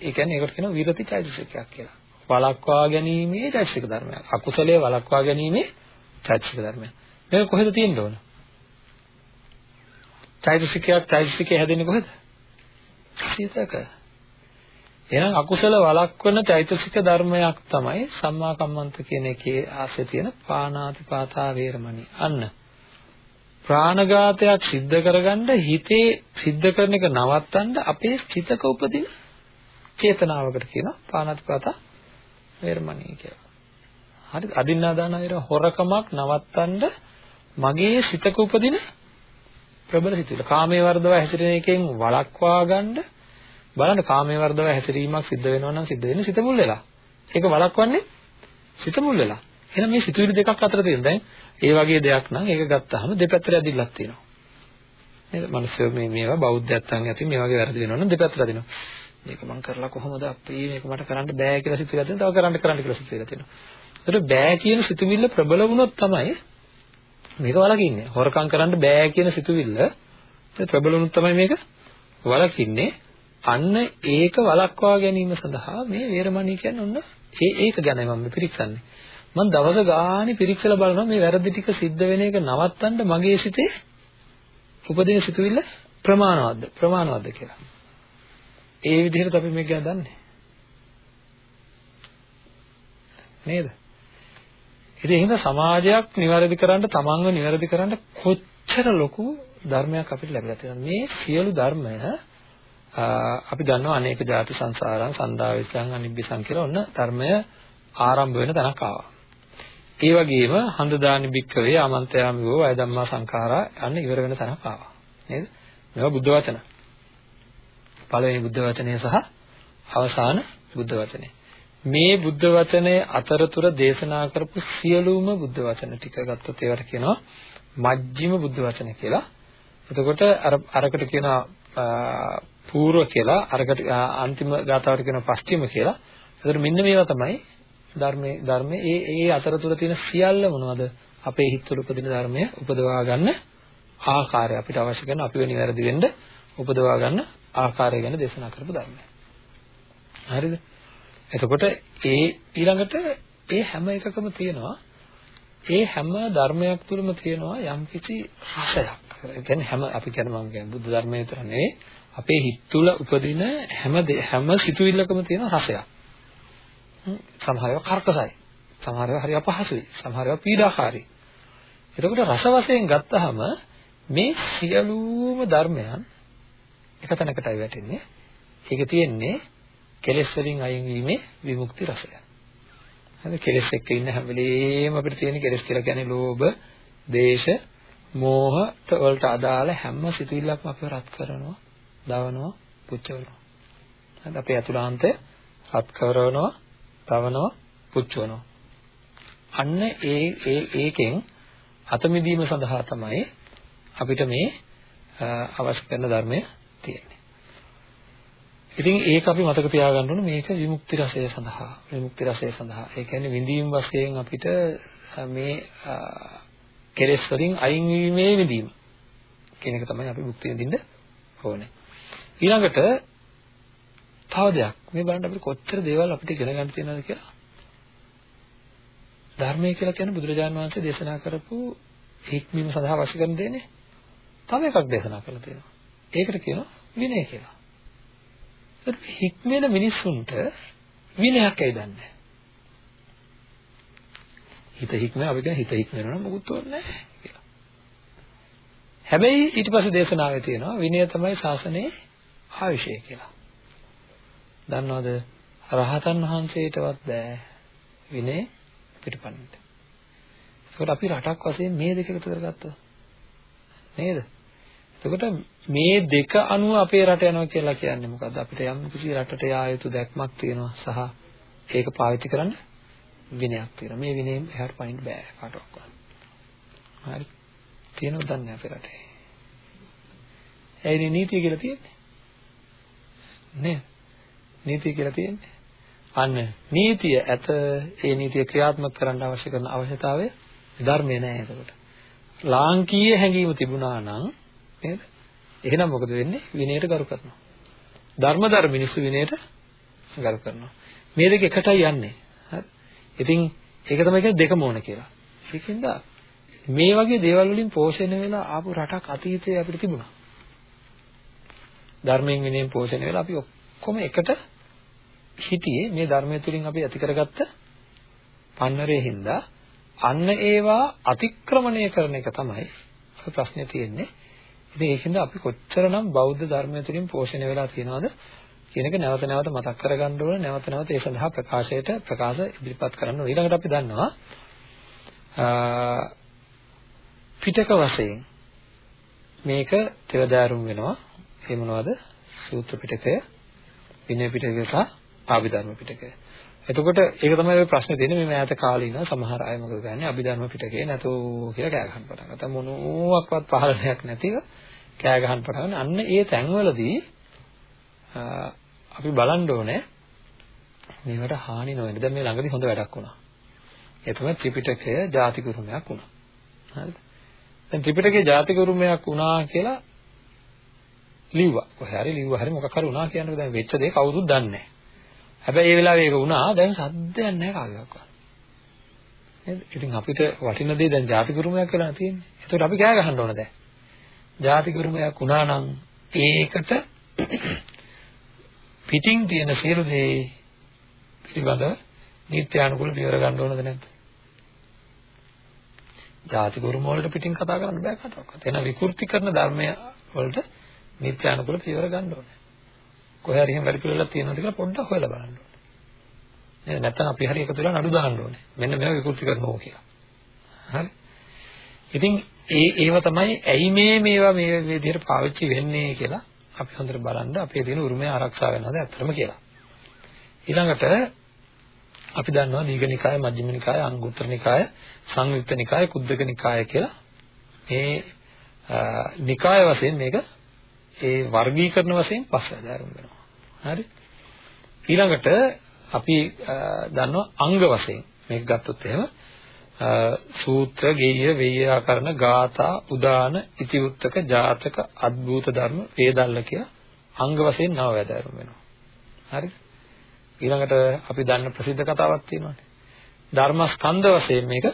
ඒ කියන්නේ ඒකට කියනවා විරති චෛතසිකයක් කියලා. වළක්වා ගැනීමේ චෛතසික ධර්මයක්. අකුසලයේ වළක්වා ගැනීමේ චෛතසික ධර්මයක්. මේක කොහෙද තියෙන්න ඕන? චෛතසිකයක් චෛතසිකය හැදෙන්නේ කොහෙද? සිතක. එහෙනම් අකුසල වළක්වන චෛතසික ධර්මයක් තමයි සම්මා කම්මන්ත කියන එකේ ආශ්‍රය තියෙන පාණාතිපාතා වේරමණී. අන්න ප්‍රාණඝාතයක් සිද්ධ කරගන්න හිතේ සිද්ධ කරන එක නවත්තන්න අපේ සිතක උපදින චේතනාවකට කියනවා පාණාතිපාතා වේරමණී කියලා. හරිද? අදින්නා දාන වේර හොරකමක් නවත්තන්න මගේ සිතක උපදින ප්‍රබල හිතවිල්ල. කාමයේ වර්ධව හැසිරෙන එකෙන් වළක්වා ගන්න බලන්න කාමයේ වර්ධව හැසිරීමක් සිද්ධ වෙනවා නම් සිද්ධ වෙන්නේ සිත මුල් වෙලා. ඒක වළක්වන්නේ සිත මුල් වෙලා. එහෙනම් මේ සිතුවිලි දෙකක් අතර තියෙන දැන් ඒ වගේ දෙයක් නම් ඒක ගත්තාම දෙපැත්තට ඇදිල්ලක් තියෙනවා. නේද? මිනිස්සු මේ මේවා බෞද්ධයන් ඇති මේ වගේ වැරදි වෙනවා නම් දෙපැත්තට අදිනවා. මේක මම කරලා කොහොමද අපේ මේක මට කරන්න බෑ කියලා සිතුවිල්ලක් තියෙනවා. තව කරන්න කරන්න කියලා සිතුවිල්ලක් තියෙනවා. ඒතර බෑ කියන සිතුවිල්ල ප්‍රබල වුණොත් තමයි මේක වලකින්නේ. හොරකම් කරන්න බෑ කියන සිතුවිල්ල ප්‍රබල වුණොත් තමයි මේක වලකින්නේ. අන්න ඒක වලක්වා ගැනීම සඳහා මේ වේරමණී කියන්නේ ඔන්න ඒ ඒක ගැනයි මම පිරික්සන්නේ. මම දවස ගානේ පිරික්සලා බලනවා මේ වැරදි ටික සිද්ධ වෙන එක නවත්තන්න මගේ සිතේ උපදින සිතුවිල්ල ප්‍රමාණවත්ද ප්‍රමාණවත්ද කියලා. ඒ විදිහට අපි මේක ගැන දන්නේ. නේද? ඉතින් එහෙනම් සමාජයක් નિවැරදි කරන්න තමන්ව નિවැරදි කරන්න කොච්චර ලොකු ධර්මයක් අපිට ලැබිලා තියෙනවද මේ සියලු ධර්මය අපි දන්නවා අනේක ධාතු සංසාරං සන්දාවිතං අනිබ්බිසං කියලා ඔන්න ධර්මය ආරම්භ වෙන තැනක් ආවා. ඒ වගේම හඳ දානි බික්කවේ ආමන්ත්‍යාමිවෝ අය ධම්මා සංඛාරා අන්න ඉවර වෙන තැනක් ආවා. නේද? මේවා බුද්ධ වචන. පළවෙනි බුද්ධ වචනය සහ අවසාන බුද්ධ වචනය. මේ බුද්ධ වචනේ අතරතුර දේශනා කරපු සියලුම බුද්ධ වචන ටික ගත්තොත් ඒවට කියනවා මජ්ක්‍ධිම බුද්ධ වචන කියලා. එතකොට අර අරකට කියනවා පූර්ව කියලා අරකට අන්තිම ගාතාවට කියනවා පස්චිම කියලා. එතකොට මෙන්න මේවා තමයි ධර්මයේ ධර්මයේ ඒ ඒ අතරතුර තියෙන සියල්ල මොනවද? අපේ හිත තුළ උපදින ධර්මය උපදවා ගන්න ආකාරය අපිට අවශ්‍ය කරන අපිව නිවැරදි වෙන්න උපදවා ගන්න ආකාරය ගැන දේශනා කරපු ධර්මය. හරිද? එතකොට ඒ ඊළඟට ඒ හැම එකකම තියෙනවා ඒ හැම ධර්මයක් තුළම තියෙනවා යම්කිසි රසයක්. ඒ කියන්නේ හැම අපි කියන මම කියන්නේ බුද්ධ ධර්මයේ විතර නෙවෙයි අපේ හිත තුළ උපදින හැම හැම සිතුවිල්ලකම තියෙන රසයක්. සමහර ඒවා කර්කසයි. සමහර ඒවා හරි අපහසුයි. සමහර ඒවා පීඩාකාරී. එතකොට රස වශයෙන් ගත්තාම මේ සියලුම ධර්මයන් එක තැනකටයි වැටෙන්නේ. ඒක තියෙන්නේ කෙලෙස් වලින් අයින් වීමේ විමුක්ති රසය. හරි කෙලෙස් එක්ක ඉන්න හැම වෙලේම අපිට තියෙන කෙලෙස් කියලා කියන්නේ ලෝභ, දේශ, මෝහ වලට අදාළ හැම සිතුවිල්ලක්ම අපිව රත් කරනවා, දවනවා, පුච්චවනවා. හරි අපේ අතුලාන්තය රත් කරනවා, දවනවා, පුච්චවනවා. අන්න ඒ ඒ ඒකෙන් අත මිදීම සඳහා තමයි අපිට මේ අවශ්‍ය කරන ධර්මය තියෙන්නේ. ඉතින් ඒක අපි මතක තියාගන්න ඕනේ මේක විමුක්ති රසය සඳහා. විමුක්ති රසය සඳහා. ඒ කියන්නේ විඳීම් වශයෙන් අපිට මේ කෙලෙස් වලින් අයින් වීමේ විඳීම කියන එක තමයි අපි මුක්ති විඳින්න ඕනේ. ඊළඟට තව දෙයක්. මේ බලන්න අපිට කොච්චර දේවල් අපිට ඉගෙන ගන්න තියෙනවද කියලා. ධර්මය කියලා කියන්නේ බුදුරජාණන් වහන්සේ දේශනා කරපු හික්මීම සඳහා අවශ්‍ය කරන දේනේ තව එකක් දේශනා කරලා තියෙනවා. ඒකට කියනවා විනය කියලා. හික්මෙන මිනිස්සුන්ට විනයක් ඇයි දන්නේ හිත හික්ම අපි කියන හිත හික්මනවා නම් මොකුත් ඕනේ නැහැ කියලා. හැබැයි ඊට පස්සේ දේශනාවේ තියෙනවා විනය තමයි ශාසනයේ ආවිෂය කියලා. දන්නවද? රහතන් වහන්සේටවත් බෑ විනය පිටපන්නට. ඒකට අපි රටක් වශයෙන් මේ දෙක එකතු කරගත්තා. නේද? එතකොට මේ දෙක අනුව අපේ රට යනවා කියලා කියන්නේ මොකද්ද? අපිට යම් කිසි රටට යා යුතු දැක්මක් තියෙනවා සහ ඒක පාවිච්චි කරන්න විනයක් තියෙනවා. මේ විනයෙන් එහාට පනින්න බෑ කාටවත්. හරි. තියෙනවද දන්නේ අපේ රටේ? ඇයි නීතිය කියලා තියෙන්නේ? නේද? නීතිය කියලා තියෙන්නේ. අන්න නීතිය ඇත ඒ නීතිය ක්‍රියාත්මක කරන්න අවශ්‍ය කරන අවශ්‍යතාවය ධර්මයේ නෑ එතකොට. ලාංකීය හැඟීම තිබුණා නම් නේද? එහෙනම් මොකද වෙන්නේ? විනයට ගරු කරනවා. ධර්මදර මිනිස්සු විනයට ගරු කරනවා. මේ දෙක එකටයි යන්නේ. හරි. ඉතින් ඒක තමයි කියන්නේ දෙකම ඕන කියලා. ඒකින්ද මේ වගේ දේවල් වලින් පෝෂණය වෙලා ආපු රටක් අතීතයේ අපිට තිබුණා. ධර්මයෙන් විනයෙන් පෝෂණය වෙලා අපි ඔක්කොම එකට හිටියේ මේ ධර්මය තුලින් අපි ඇති කරගත්ත පන්නරේ හින්දා අන්න ඒවා අතික්‍රමණය කරන එක තමයි ප්‍රශ්නේ තියෙන්නේ. ඉතින් ඒකින්ද අපි කොච්චරනම් බෞද්ධ ධර්මය තුළින් පෝෂණය වෙලා තියෙනවද කියන එක නැවත නැවත මතක් කරගන්න ඕන. නැවත නැවත ඒ සඳහා ප්‍රකාශයට ප්‍රකාශ ඉදිරිපත් කරන්න ඕන. ඊළඟට අපි දන්නවා පිටක වශයෙන් මේක තෙවදාරුම් වෙනවා. ඒ මොනවද? සූත්‍ර පිටකය විනය පිටකය සහ ආභිධර්ම පිටකය. එතකොට ඒක තමයි ඔය ප්‍රශ්නේ තියෙන්නේ මේ මෑත කාලේ ඉන්න සමහර අය මොකද කරන්නේ අභිධර්ම පිටකේ නැතෝ කියලා කෑ ගහන්න පටන් ගත්තා මොනවාක්වත් පහළයක් නැතිව කෑ ගහන්න පටන් අන්න ඒ තැන්වලදී අපි බලන්න ඕනේ මේවට හානි නොවෙන්න. දැන් මේ ළඟදී හොඳ වැඩක් වුණා. ඒ තමයි ත්‍රිපිටකය ජාතික උරුමයක් වුණා. හරිද? දැන් ත්‍රිපිටකය ජාතික උරුමයක් වුණා කියලා ලිව්වා. කොහේ හරි ලිව්වා හරි මොකක් හරි වුණා කියනකොට දැන් වෙච්ච දේ කවුරුත් දන්නේ නැහැ. හැබැයි ඒ වෙලාවේ ඒක වුණා දැන් සද්දයක් නැහැ කාගේවත්. නේද? ඉතින් අපිට වටින දේ දැන් ජාතික උරුමයක් වෙලා තියෙන්නේ. ඒකට අපි කෑ ගහන්න ඕන දැන්. ජාතික උරුමයක් වුණා නම් ඒකට පිටින් තියෙන සියලු දේ පිළිබඳව නීත්‍යානුකූල පියවර ගන්න ඕනද නැද්ද? ජාතික උරුම වලට පිටින් කතා කරන්න බෑ කාටවත්. එහෙනම් විකෘති කරන ධර්මය වලට නීත්‍යානුකූල පියවර ගන්න ඕනේ. කොහේ හරි එහෙම වැඩ පිළිවෙලක් තියෙනවද කියලා පොඩ්ඩක් හොයලා බලන්න ඕනේ. නේද? නැත්නම් අපි හරි එකතු වෙලා නඩු දාන්න ඕනේ. මෙන්න මේවා විකෘති කරනවා කියලා. හරි. ඉතින් ඒ ඒව තමයි ඇයි මේ මේවා මේ විදිහට පාවිච්චි වෙන්නේ කියලා අපි හොඳට බලන්න අපේ තියෙන උරුමය ආරක්ෂා වෙනවද ඇත්තටම කියලා. ඊළඟට අපි දන්නවා දීඝනිකාය, මජ්ක්‍ධිම නිකාය, අංගුත්තර නිකාය, සංයුක්ත නිකාය, කුද්දක නිකාය කියලා මේ නිකාය වශයෙන් මේක ඒ වර්ගීකරණ වශයෙන් පස් ආදාරම් වෙනවා. හරි? ඊළඟට අපි දන්නවා අංග වශයෙන් මේක ගත්තොත් එහෙම සූත්‍ර, ගෙය්‍ය, වේයාකරණ, ගාථා, උදාන, ඉතිඋත්තක, ජාතක, අද්භූත ධර්ම, වේදල්ල කියලා අංග වශයෙන් නව වැදෑරුම් වෙනවා. හරිද? ඊළඟට අපි දන්න ප්‍රසිද්ධ කතාවක් තියෙනවානේ. ධර්මස්කන්ධ වශයෙන් මේක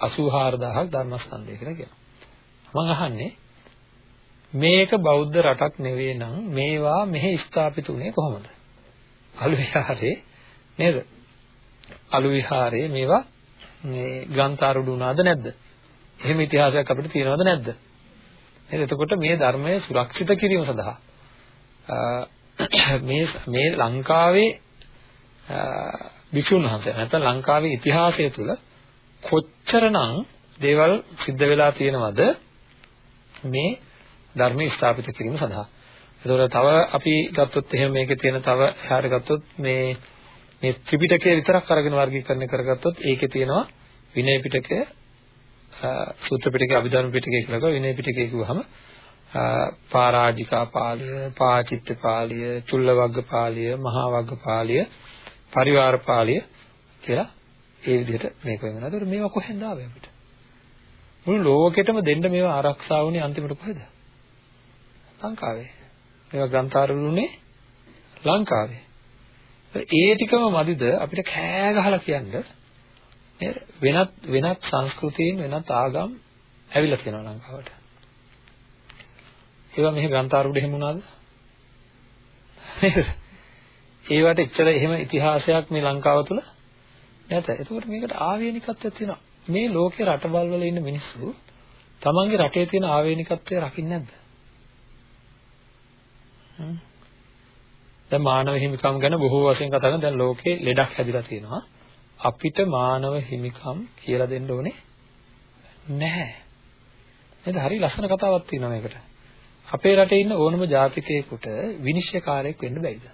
84000ක් ධර්මස්කන්ධය කියලා කියනවා. මම අහන්නේ මේක බෞද්ධ රටක් නෙවෙයි නම් මේවා මෙහි ස්ථාපිත උනේ කොහොමද? අලු විහාරේ නේද? අලු විහාරේ මේවා මේ ග්‍රන්ථාරූඪ වුණාද නැද්ද? එහෙම ඉතිහාසයක් අපිට තියෙනවද නැද්ද? නේද? එතකොට මේ ධර්මය සුරක්ෂිත කිරීම සඳහා මේ මේ ලංකාවේ භික්ෂුන් වහන්සේ නැත්නම් ලංකාවේ ඉතිහාසය තුළ කොච්චරනම් දේවල් සිද්ධ වෙලා තියෙනවද මේ ධර්මයේ ස්ථාපිත කිරීම සඳහා. ඒතකොට තව අපි ගත්තොත් එහෙම මේකේ තියෙන තව එහාට ගත්තොත් මේ මේ ත්‍රිපිටකය විතරක් අරගෙන වර්ගීකරණය කරගත්තොත් ඒකේ තියෙනවා විනය පිටකය සූත්‍ර පිටකය අභිධර්ම පිටකය කියලා කියනවා විනය පිටකය කිව්වහම පාරාජිකා පාළිය පාචිත්ත පාළිය චුල්ලවග්ග පාළිය මහා වග්ග පාළිය පරිවාර පාළිය කියලා ඒ විදිහට මේක වෙනවා. ඒතකොට මේවා කොහෙන්ද ආවේ අපිට? මුළු ලෝකෙටම දෙන්න මේවා ආරක්ෂා වුණේ අන්තිමට කොහෙද? ලංකාවේ. මේවා ග්‍රන්ථාරවලුනේ ලංකාවේ. ඒ ටිකම මදිද අපිට කෑ ගහලා කියන්න වෙනත් වෙනත් සංස්කෘතීන් වෙනත් ආගම් ඇවිල්ලා තියෙනවා ලංකාවට. ඒවා මෙහි ග්‍රන්ථාරූඪ එහෙම වුණාද? නේද? ඒවට එච්චර එහෙම ඉතිහාසයක් මේ ලංකාව තුල නැත. ඒකෝට මේකට ආවේනිකත්වයක් තියෙනවා. මේ ලෝකේ රටවල් වල ඉන්න මිනිස්සු තමන්ගේ රටේ තියෙන ආවේනිකත්වය රකින්නේ නැද්ද? දැන් මානව හිමිකම් ගැන බොහෝ වශයෙන් කතා කරන දැන් ලෝකේ ලෙඩක් හැදිලා තියෙනවා. අපිට මානව හිමිකම් කියලා දෙන්න ඕනේ නැහැ. නේද? හරි ලස්සන කතාවක් තියෙනවා මේකට. අපේ රටේ ඉන්න ඕනම ජාතිකයෙකුට විනිශ්චයකාරයෙක් වෙන්න බැයිද?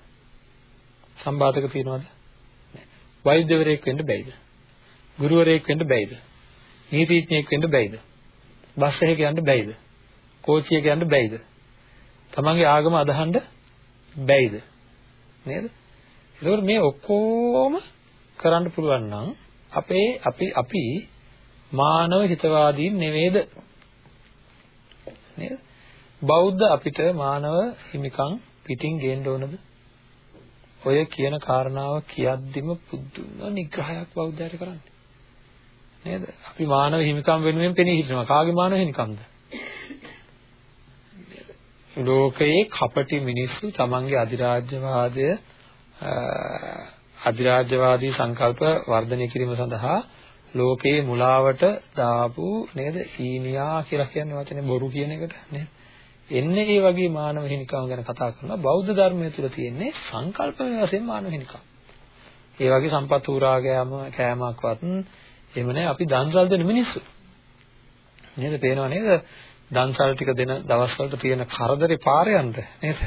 සම්බාධක තියනවද? වෛද්‍යවරයෙක් වෙන්න බැයිද? ගුරුවරයෙක් වෙන්න බැයිද? නීතිඥයෙක් වෙන්න බැයිද? බස් එකක යන්න බැයිද? කෝච්චියක යන්න බැයිද? තමන්ගේ ආගම අදහන්න බැයිද? නේද? ඒකෝර මේ ඔක්කොම කරන්න පුළුවන් නම් අපේ අපි අපි මානව හිතවාදීන් නෙවෙයිද? නේද? බෞද්ධ අපිට මානව හිමිකම් පිටින් ගේන්න ඕනද? ඔය කියන කාරණාව කියද්දිම පුදුම නිග්‍රහයක් බෞද්ධයට කරන්නේ. නේද? අපි මානව හිමිකම් වෙනුවෙන් පෙනී හිටිනවා. කාගේ මානව හිමිකම්ද? ලෝකයේ කපටි මිනිස්සු තමන්ගේ අධිරාජ්‍යවාදය අධිරාජ්‍යවාදී සංකල්ප වර්ධනය කිරීම සඳහා ලෝකයේ මුලාවට දාපු නේද? ඊනියා කියලා කියන්නේ වචනේ බොරු කියන එකට නේද? එන්නේ ඒ වගේ මානව හිමිකම් ගැන කතා කරනවා. බෞද්ධ ධර්මය තුල තියෙන්නේ සංකල්ප වශයෙන් මානව හිමිකම්. ඒ වගේ සම්පත් උරා ගෑම කෑමක්වත් එහෙම නැහැ අපි දන්සල් දෙන මිනිස්සු. නේද? පේනව නේද? දන්සල් ටික දෙන දවස්වලට තියෙන කරදරේ පාර යන්න නේද?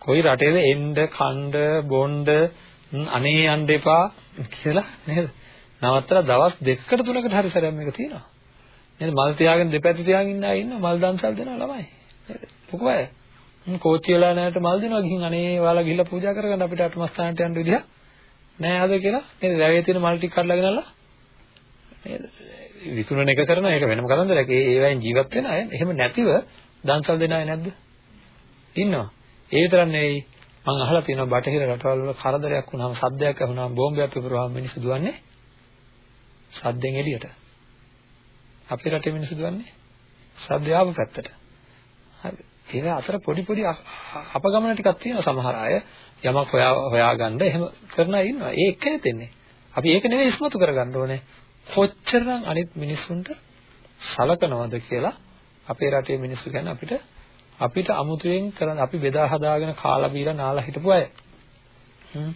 කොයි රටේද එන්න කණ්ඩ බොණ්ඩ අනේ යන්න එපා කියලා නේද? නවත්තලා දවස් දෙකකට තුනකට හරි සැරයක් මේක තියෙනවා. නේද? මල් තියාගෙන දෙපැත්ත තියාගෙන ඉන්න අය ඉන්න මල් දන්සල් දෙනවා ළමයි. නේද? මොකෝ අය. කෝච්චි වල නැට මල් දෙනවා ගිහින් අනේ ඔයාලා ගිහිල්ලා පූජා කරගන්න අපිට අටමස්ථානට යන්න විදිහ නෑ අද කියලා. නේද? වැවේ තියෙන මල් ටික කඩලා ගෙනල්ලා. නේද? විකුණන එක කරන එක වෙනම කතන්දරයක්. ඒ ඒවෙන් ජීවත් වෙන අය. එහෙම නැතිව දන්සල් දෙන අය නැද්ද? ඉන්නවා. ඒ විතරක් නෙවෙයි මම අහලා තියෙනවා බටහිර රටවල් වල කරදරයක් වුණාම සද්දයක් ඇහුණාම බෝම්බයක් පිපරුවාම මිනිස්සු දුවන්නේ සද්දෙන් එළියට. අපේ රටේ මිනිස්සු දුවන්නේ සද්ද ආව පැත්තට. හරි. ඒක අතර පොඩි පොඩි අපගමන ටිකක් තියෙනවා සමහර අය. යමක් හොයා හොයාගන්න එහෙම කරන අය ඉන්නවා. ඒ එක්කනේ දෙන්නේ. අපි ඒක නෙවෙයි ඉස්මතු කරගන්න ඕනේ. කොච්චරනම් අනිත් මිනිස්සුන්ට සලකනවද කියලා අපේ රටේ මිනිස්සු ගැන අපිට අපිට අමුතුවෙන් කරන අපි බෙදා හදාගෙන කාලා බීලා නාලා හිටපු අය. හ්ම්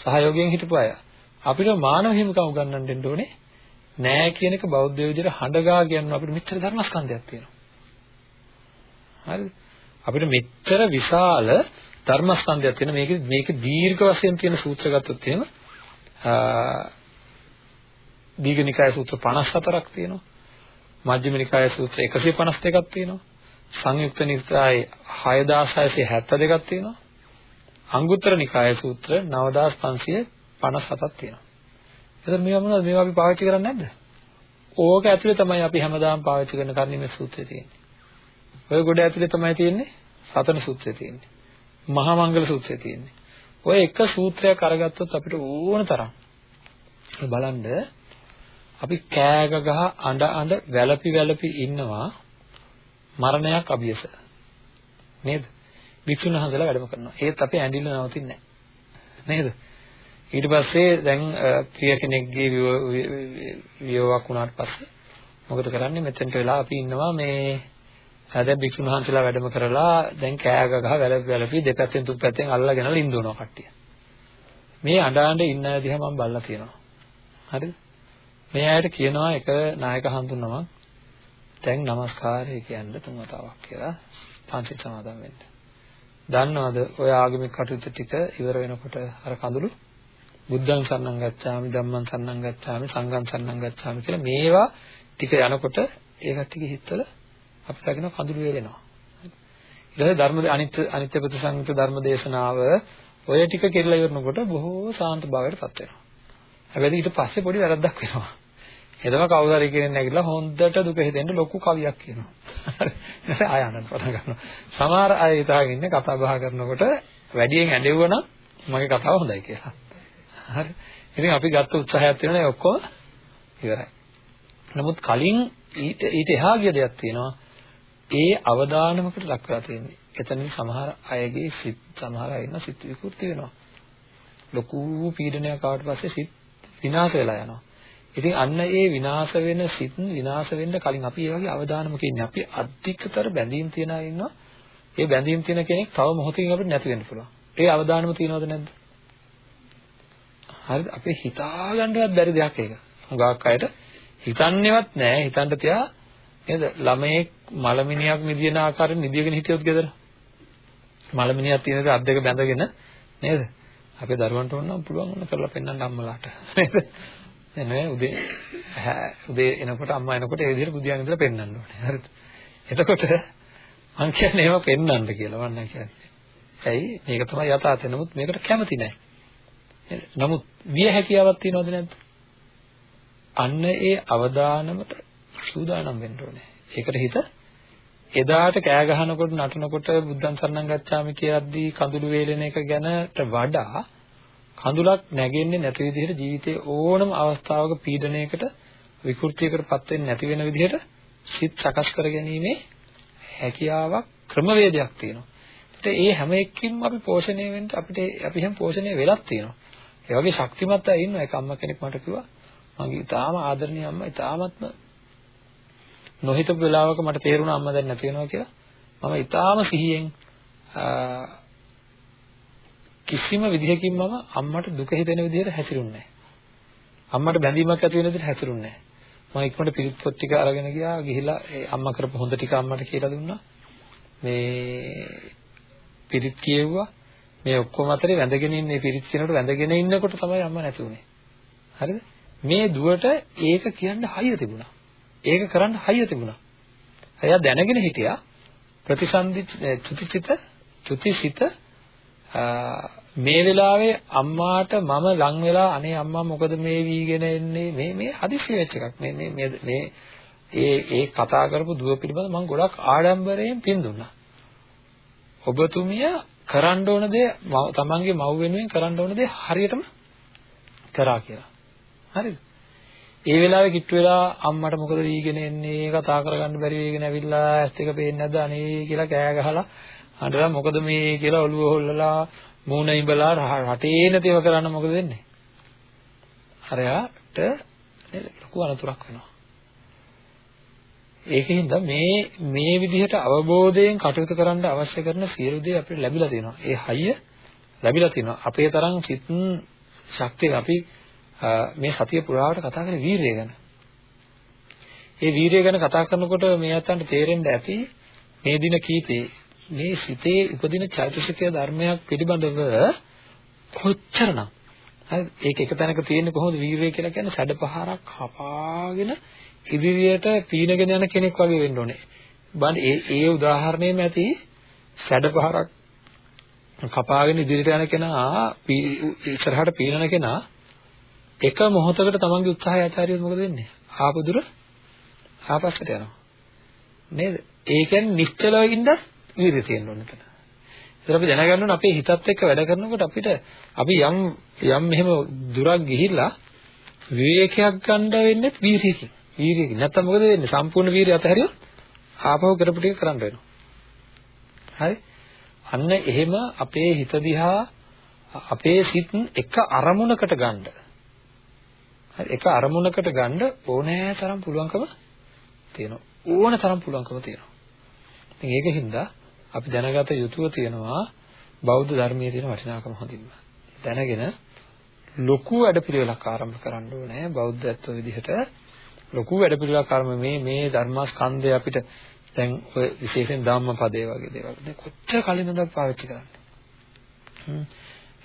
සහයෝගයෙන් හිටපු අය. අපිට මානව හිමිකම් උගන්වන්න දෙන්න ඕනේ නෑ කියන එක බෞද්ධ විදිහට හඬගා කියනවා අපිට මෙච්චර ධර්මස්කන්ධයක් තියෙනවා. හරිද? අපිට මෙච්චර විශාල ධර්මස්කන්ධයක් තියෙන මේක මේක දීර්ඝ වශයෙන් තියෙන සූත්‍ර ගත්තොත් එහෙම දීඝනිකාය සූත්‍ර 54ක් තියෙනවා. මජ්ක්‍ධිම නිකාය සූත්‍ර 152ක් තියෙනවා. සංයුක්ත නිකායේ 6672ක් තියෙනවා. අංගුත්තර නිකාය සූත්‍ර 9557ක් තියෙනවා. එතකොට මේවා මොනවද? මේවා අපි පාවිච්චි කරන්නේ නැද්ද? ඕක ඇතුලේ තමයි අපි හැමදාම පාවිච්චි කරන කර්ණිමේ සූත්‍රය තියෙන්නේ. ඔය ගොඩ ඇතුලේ තමයි තියෙන්නේ සතන සූත්‍රය තියෙන්නේ. මහා මංගල සූත්‍රය තියෙන්නේ. ඔය එක සූත්‍රයක් අරගත්තොත් අපිට ඕන තරම් බලන්න අපි කෑග ගහ අඬ අඬ වැළපි වැළපි ඉන්නවා මරණයක් අභියස නේද? වික්ෂුන් වහන්සේලා වැඩම කරනවා. ඒත් අපේ ඇඬිල්ල නවතින්නේ නැහැ. නේද? ඊට පස්සේ දැන් ප්‍රිය කෙනෙක්ගේ වියෝවක් වුණාට පස්සේ මොකද කරන්නේ? මෙතෙන්ට වෙලා අපි ඉන්නවා මේ දැන් භික්ෂුන් වහන්සේලා වැඩම කරලා දැන් කෑග ගහ වැළපි වැළපි දෙපැත්තෙන් තුන් පැත්තෙන් අල්ලගෙන ලින්දවනවා කට්ටිය. මේ අඬ අඬ ඉන්න දිහා මම බලලා තියෙනවා. හරිද? මේ අයට කියනවා එක නායක හඳුන්වමක් දැන් নমස්කාරය කියන්න තුන් වතාවක් කියලා පංචිල් සමාදන් වෙන්න. දන්නවද ඔය ආගමික කටයුතු ටික ඉවර වෙනකොට අර කඳුළු බුද්ධං සරණං ගච්ඡාමි ධම්මං සරණං ගච්ඡාමි සංඝං සරණං ගච්ඡාමි කියලා මේවා ටික යනකොට ඒ කට්ටියගේ හිතවල අපිට ලගින කඳුළු වේලෙනවා. ඊළඟ ධර්ම අනිත්‍ය අනිත්‍ය ප්‍රතිසංයුක්ත ධර්ම දේශනාව ඔය ටික කෙරලා ඉවරනකොට බොහෝ සාන්ත භාවයට පත් වෙනවා. හැබැයි ඊට පස්සේ පොඩි වැරද්දක් වෙනවා. එතම කවුරු හරි කෙනෙක් නැගිටලා හොඳට දුක හිතෙන්න ලොකු කවියක් කියනවා. හරි. ආය අනන්න පටන් ගන්නවා. සමහර අය හිතාගෙන ඉන්නේ කතා බහ කරනකොට වැඩියෙන් ඇඬෙවුවනම් මගේ කතාව හොඳයි කියලා. හරි. ඉතින් අපි ගත්ත උත්සාහයක් තියෙනවා ඔක්කොම ඉවරයි. නමුත් කලින් ඊට ඊට එහා ගිය දෙයක් තියෙනවා. ඒ අවදානමකට ලක් කරලා තියෙන්නේ. එතනින් සමහර අයගේ සිත් සමහර අය ඉන්න සිත් විකෘති වෙනවා. ලොකු පීඩනයක් ආවට පස්සේ සිත් විනාශ වෙලා යනවා. ඉතින් අන්න ඒ විනාශ වෙන සිත් විනාශ වෙන්න කලින් අපි ඒ වගේ අවධානමක ඉන්නේ. අපි අධිකතර බැඳීම් තියන අය ඉන්නවා. ඒ බැඳීම් තියෙන කෙනෙක් තව මොහොතකින් අපිට නැති වෙන්න පුළුවන්. ඒ අවධානම තියනවද නැද්ද? හරිද? අපේ හිතා ගන්නවත් බැරි දෙයක් ඒක. හුඟක් අයට හිතන්නේවත් නැහැ. හිතන්න තියා නේද? ළමයෙක් මලමිනියක් මිදින ආකාරයෙන් නිදිගෙන හිටියොත් ගෙදර. මලමිනියක් තියෙනද අත් දෙක බැඳගෙන නේද? අපේ දරුවන්ට ඕන පුළුවන් වුණ කරලා පෙන්වන්න අම්මලාට. නේද? නෑ උදේ උදේ එනකොට අම්මා එනකොට ඒ විදිහට බුදියාගෙන ඉඳලා පෙන්වන්න ඕනේ. හරිද? එතකොට මං කියන්නේ ඒව පෙන්වන්න කියලා මම කියන්නේ. ඇයි? මේක තමයි යථාර්ථය. නමුත් මේකට කැමති නෑ. නමුත් විය හැකියාවක් තියනවද නැද්ද? අන්න ඒ අවදානමට සූදානම් වෙන්න ඕනේ. ඒකට හිත එදාට කෑ ගහනකොට නටනකොට බුද්ධං සරණං ගච්ඡාමි කියද්දී කඳුළු වේලෙන එක ගැනට වඩා කඳුලක් නැගෙන්නේ නැති විදිහට ජීවිතයේ ඕනම අවස්ථාවක පීඩනයකට විකෘතියකටපත් වෙන්නේ නැති වෙන විදිහට සිත් සකස් කරගැනීමේ හැකියාවක් ක්‍රමවේදයක් තියෙනවා. ඒත් ඒ හැම එකකින්ම අපි පෝෂණය වෙන්න අපිට අපි හැම පෝෂණය වෙලක් තියෙනවා. ඒ වගේ ශක්තිමත් අය ඉන්නවා. ඒක අම්මා කෙනෙක් මට කිව්වා. මගේ ඉතාලම ආදරණීය අම්මා ඉතාමත්ම නොහිතපු වෙලාවක මට තේරුණා අම්මා දැන් නැති වෙනවා කියලා. මම ඉතාලම සිහියෙන් කිසිම විදිහකින් මම අම්මට දුක හිතෙන විදිහට හැසිරුන්නේ නැහැ. අම්මට බැඳීමක් ඇති වෙන විදිහට හැසිරුන්නේ නැහැ. මම ඉක්මනට පිරිත් පොත් ටික අරගෙන ගියා. ගිහිලා ඒ අම්මා කරපු හොඳ ටික අම්මට කියලා දුන්නා. මේ පිරිත් කියෙව්වා. මේ ඔක්කොම අතරේ වැඳගෙන ඉන්නේ පිරිත් කියනකොට වැඳගෙන ඉන්නකොට තමයි අම්මා නැති වුනේ. හරිද? මේ දුවට ඒක කියන්න හයිය තිබුණා. ඒක කරන්න හයිය තිබුණා. එයා දැනගෙන හිටියා ප්‍රතිසන්දි චුතිචිත චුතිසිත මේ වෙලාවේ අම්මාට මම ලං වෙලා අනේ අම්මා මොකද මේ වීගෙන එන්නේ? මේ මේ හදිස්සි වෙච්ච එකක්. මේ මේ මේ ඒ ඒ කතා කරපු දුව පිළිබඳව මම ගොඩක් ආඩම්බරයෙන් පින් දුන්නා. ඔබතුමිය කරන්න ඕන දේ තමන්ගේ මව් වෙනුවෙන් කරන්න ඕන දේ හරියටම කරා කියලා. හරිද? ඒ වෙලාවේ කිට්ටු වෙලා අම්මට මොකද වීගෙන එන්නේ? කතා කරගන්න බැරි වෙගෙන ඇවිල්ලා ඇස් දෙක පේන්නේ නැද්ද අනේ කියලා කෑ ගහලා අඬලා මොකද මේ කියලා ඔළුව හොල්ලලා මූණ ඉඹලා රටේ නැතිව කරන්න මොකද වෙන්නේ? අරයාට ලොකු අනතුරක් වෙනවා. ඒකින්ද මේ මේ විදිහට අවබෝධයෙන් කටයුතු කරන්න අවශ්‍ය කරන සියලු දේ අපිට ලැබිලා තියෙනවා. ඒ හයිය ලැබිලා තියෙනවා. අපේ තරම් සිත් ශක්තිය අපි මේ සතිය පුරාවට කතා කරේ වීරිය ගැන. ඒ වීරිය ගැන කතා කරනකොට මේ අතන්ට තේරෙන්න ඇති මේ දින කීපේ මේ සිතේ උපදින චෛතසිකය ධර්මයක් පිළිබඳව කොච්චරනම් හරි ඒක එක තැනක තියෙන්නේ කොහොමද වීරය කියලා කියන්නේ සැඩපහරක් කපාගෙන ඉදිරියට පීනගෙන යන කෙනෙක් වගේ වෙන්න ඕනේ. බලන්න ඒ ඒ උදාහරණයෙම ඇති සැඩපහරක් කපාගෙන ඉදිරියට යන කෙනා ඉස්සරහට පීනන කෙනා එක මොහොතකට තමන්ගේ උත්සාහය අතාරියොත් මොකද වෙන්නේ? ආපදුර ආපස්සට යනවා. නේද? ඒ කියන්නේ නිශ්චලව ඉඳ වීර්යය තියෙන්න ඕන එතන. ඒතර අපි දැනගන්න ඕනේ අපේ හිතත් එක්ක වැඩ කරනකොට අපිට අපි යම් යම් මෙහෙම දුරක් ගිහිල්ලා විවේකයක් ගන්න වෙන්නේ වීර්යයකින්. වීර්යයකින්. නැත්තම් මොකද වෙන්නේ? සම්පූර්ණ වීර්යය අතහැරියොත් ආපහු කරපු ටික කරන්න වෙනවා. හරි? අන්න එහෙම අපේ හිත දිහා අපේ සිත් එක අරමුණකට ගන්න. හරි එක අරමුණකට ගන්න ඕනෑ තරම් පුළුවන්කම තියෙනවා. ඕන තරම් පුළුවන්කම තියෙනවා. ඉතින් ඒකින්ද අපි දැනගත යුතුව තියෙනවා බෞද්ධ ධර්මයේ තියෙන වටිනාකම හොඳින්ම. දැනගෙන ලොකු වැඩපිළිවෙලක් ආරම්භ කරන්න ඕනේ බෞද්ධත්ව විදිහට. ලොකු වැඩපිළිවෙලක් ආරම්භ මේ මේ ධර්මස්කන්ධය අපිට දැන් ඔය විශේෂයෙන් ධම්මපදයේ වගේ දේවල්. දැන් කොච්චර කලින්ද පාවිච්චි කරන්නේ?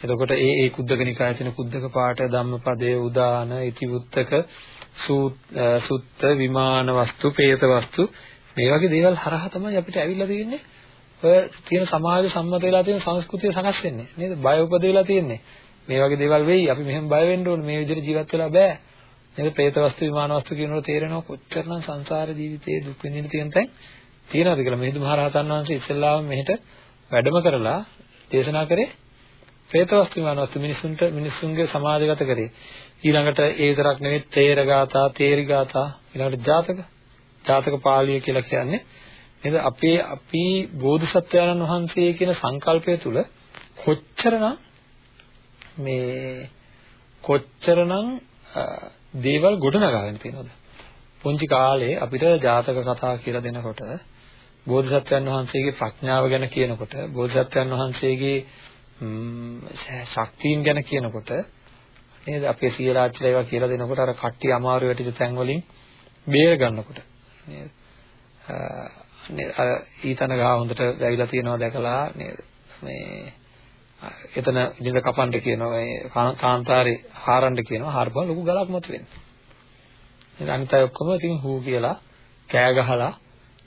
එතකොට ඒ ඒ කුද්දක නිකායේ තියෙන කුද්දක පාඨ ධම්මපදයේ උදාන ඉතිවුත්තක සුත්ත විමාන වස්තු പ്രേත වස්තු මේ වගේ දේවල් හරහා තමයි අපිට ඇවිල්ලා තියෙන්නේ. ඔය තියෙන සමාජ සම්මත වෙලා තියෙන සංස්කෘතිය සකස් වෙන්නේ නේද? බය උපදවිලා තියෙන්නේ. මේ වගේ දේවල් වෙයි. අපි මෙහෙම බය වෙන්න ඕනේ. මේ විදිහට ජීවත් වෙලා බෑ. නේද? പ്രേත වස්තු විමාන වස්තු කියනකොට තේරෙනවා කොච්චරනම් සංසාර ජීවිතයේ දුක් විඳින තියෙන තැන් තියෙනවද කියලා. මිහිඳු මහ රහතන් වහන්සේ ඉස්සෙල්ලාම මෙහෙට වැඩම කරලා දේශනා කරේ പ്രേත වස්තු විමාන වස්තු මිනිසුන්ට මිනිසුන්ගේ සමාජගත කරේ. ඊළඟට ඒ විතරක් නෙවෙයි තේරගාතා, තේරිගාතා, ඊළඟට ජාතක, ජාතක පාළිය කියලා කියන්නේ නේද? අපේ අපි බෝධිසත්වයන්න් වහන්සේ කියන සංකල්පය තුල කොච්චරනම් මේ කොච්චරනම් දේවල් ගොඩනගාගෙන තියෙනවද? පුංචි කාලේ අපිට ජාතක කතා කියලා දෙනකොට බෝධිසත්වයන් වහන්සේගේ ප්‍රඥාව ගැන කියනකොට බෝධිසත්වයන් වහන්සේගේ ශක්තියින් ගැන කියනකොට නේද? අපේ සියලාච්චිලා ඒවා කියලා දෙනකොට අර කට්ටිය අමාරු වැටිච්ච තැන් වලින් බේර ගන්නකොට නේද නේද අර ඊතන ගහ හොඳට වැවිලා තියෙනවා දැකලා නේද? මේ එතන ඉඳ කපන්න කියනවා මේ කාන්තාරේ හාරන්න කියනවා හාරපුවා ලොකු ගලක් මත වෙන්නේ නේද අනිත් අය ඔක්කොම ඉතින් හූ කියලා කෑ ගහලා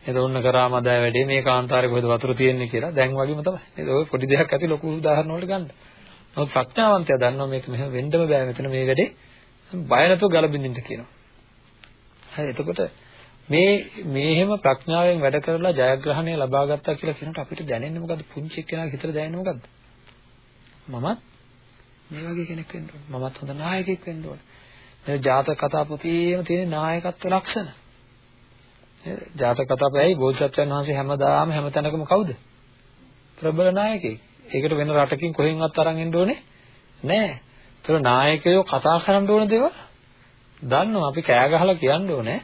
නේද ඔන්න කරා මදෑ වැඩේ මේ කාන්තාරේ කොහෙද වතුර තියෙන්නේ කියලා දැන් වගේම තමයි. නේද? ඔය පොඩි දෙයක් ඇති ලොකු උදාහරණ වලට ගන්න. නමුත් ප්‍රඥාවන්තයා දන්නවා මේක මෙහෙම වෙන්නම බෑ මෙතන මේ වැඩේ. බය නැතුව ගල බින්දින්න කියනවා. හරි එතකොට මේ මේහෙම ප්‍රඥාවෙන් වැඩ කරලා ජයග්‍රහණය ලබා ගත්තා කියලා කියනකොට අපිට දැනෙන්නේ මොකද්ද? පුංචි එක්කෙනාගේ හිතට දැනෙන්නේ මොකද්ද? මමත් මේ වගේ කෙනෙක් වෙන්න ඕන. මමත් හොඳ නායකයෙක් වෙන්න ඕන. මේ ජාතක කතා පොතේම තියෙන නායකත්ව ලක්ෂණ. නේද? ජාතක කතා පොතයි බෝධිසත්වයන් වහන්සේ හැමදාම හැමතැනකම කවුද? ප්‍රබල නායකයෙක්. ඒකට වෙන රටකින් කොහෙන්වත් අරන් එන්න ඕනේ නෑ. ඒතර නායකයෝ කතා කරන්න ඕන දේවල් දන්නවා අපි කෑ ගහලා කියන්න ඕනේ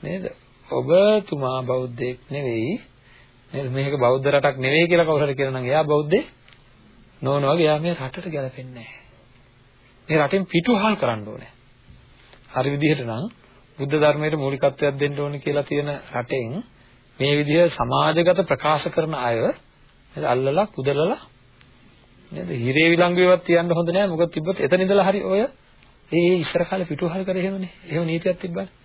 නේද? ඔබතුමා බෞද්ධයෙක් නෙවෙයි නේද? මේක බෞද්ධ රටක් නෙවෙයි කියලා කවුරු හරි කියනවා නම් එයා බෞද්ධයෙක් නෝන වගේ එයා මේ රටට ගැලපෙන්නේ නැහැ. මේ රටෙන් පිටුහල් කරන්න ඕනේ. හරි විදිහට නම් බුද්ධ ධර්මයට මූලිකත්වයක් දෙන්න ඕනේ කියලා තියෙන රටෙන් මේ විදිහ සමාජගත ප්‍රකාශ කරන අය නේද අල්ලලා කුදලලා නේද හිරේ විලංගුවේවත් තියන්න හොඳ නැහැ මොකද තිබ්බොත් එතන ඉඳලා හරි ඔය ඒ ඉස්සර කාලේ පිටුහල් කරේ එහෙමනේ එහෙම නීතියක් තිබ්බනේ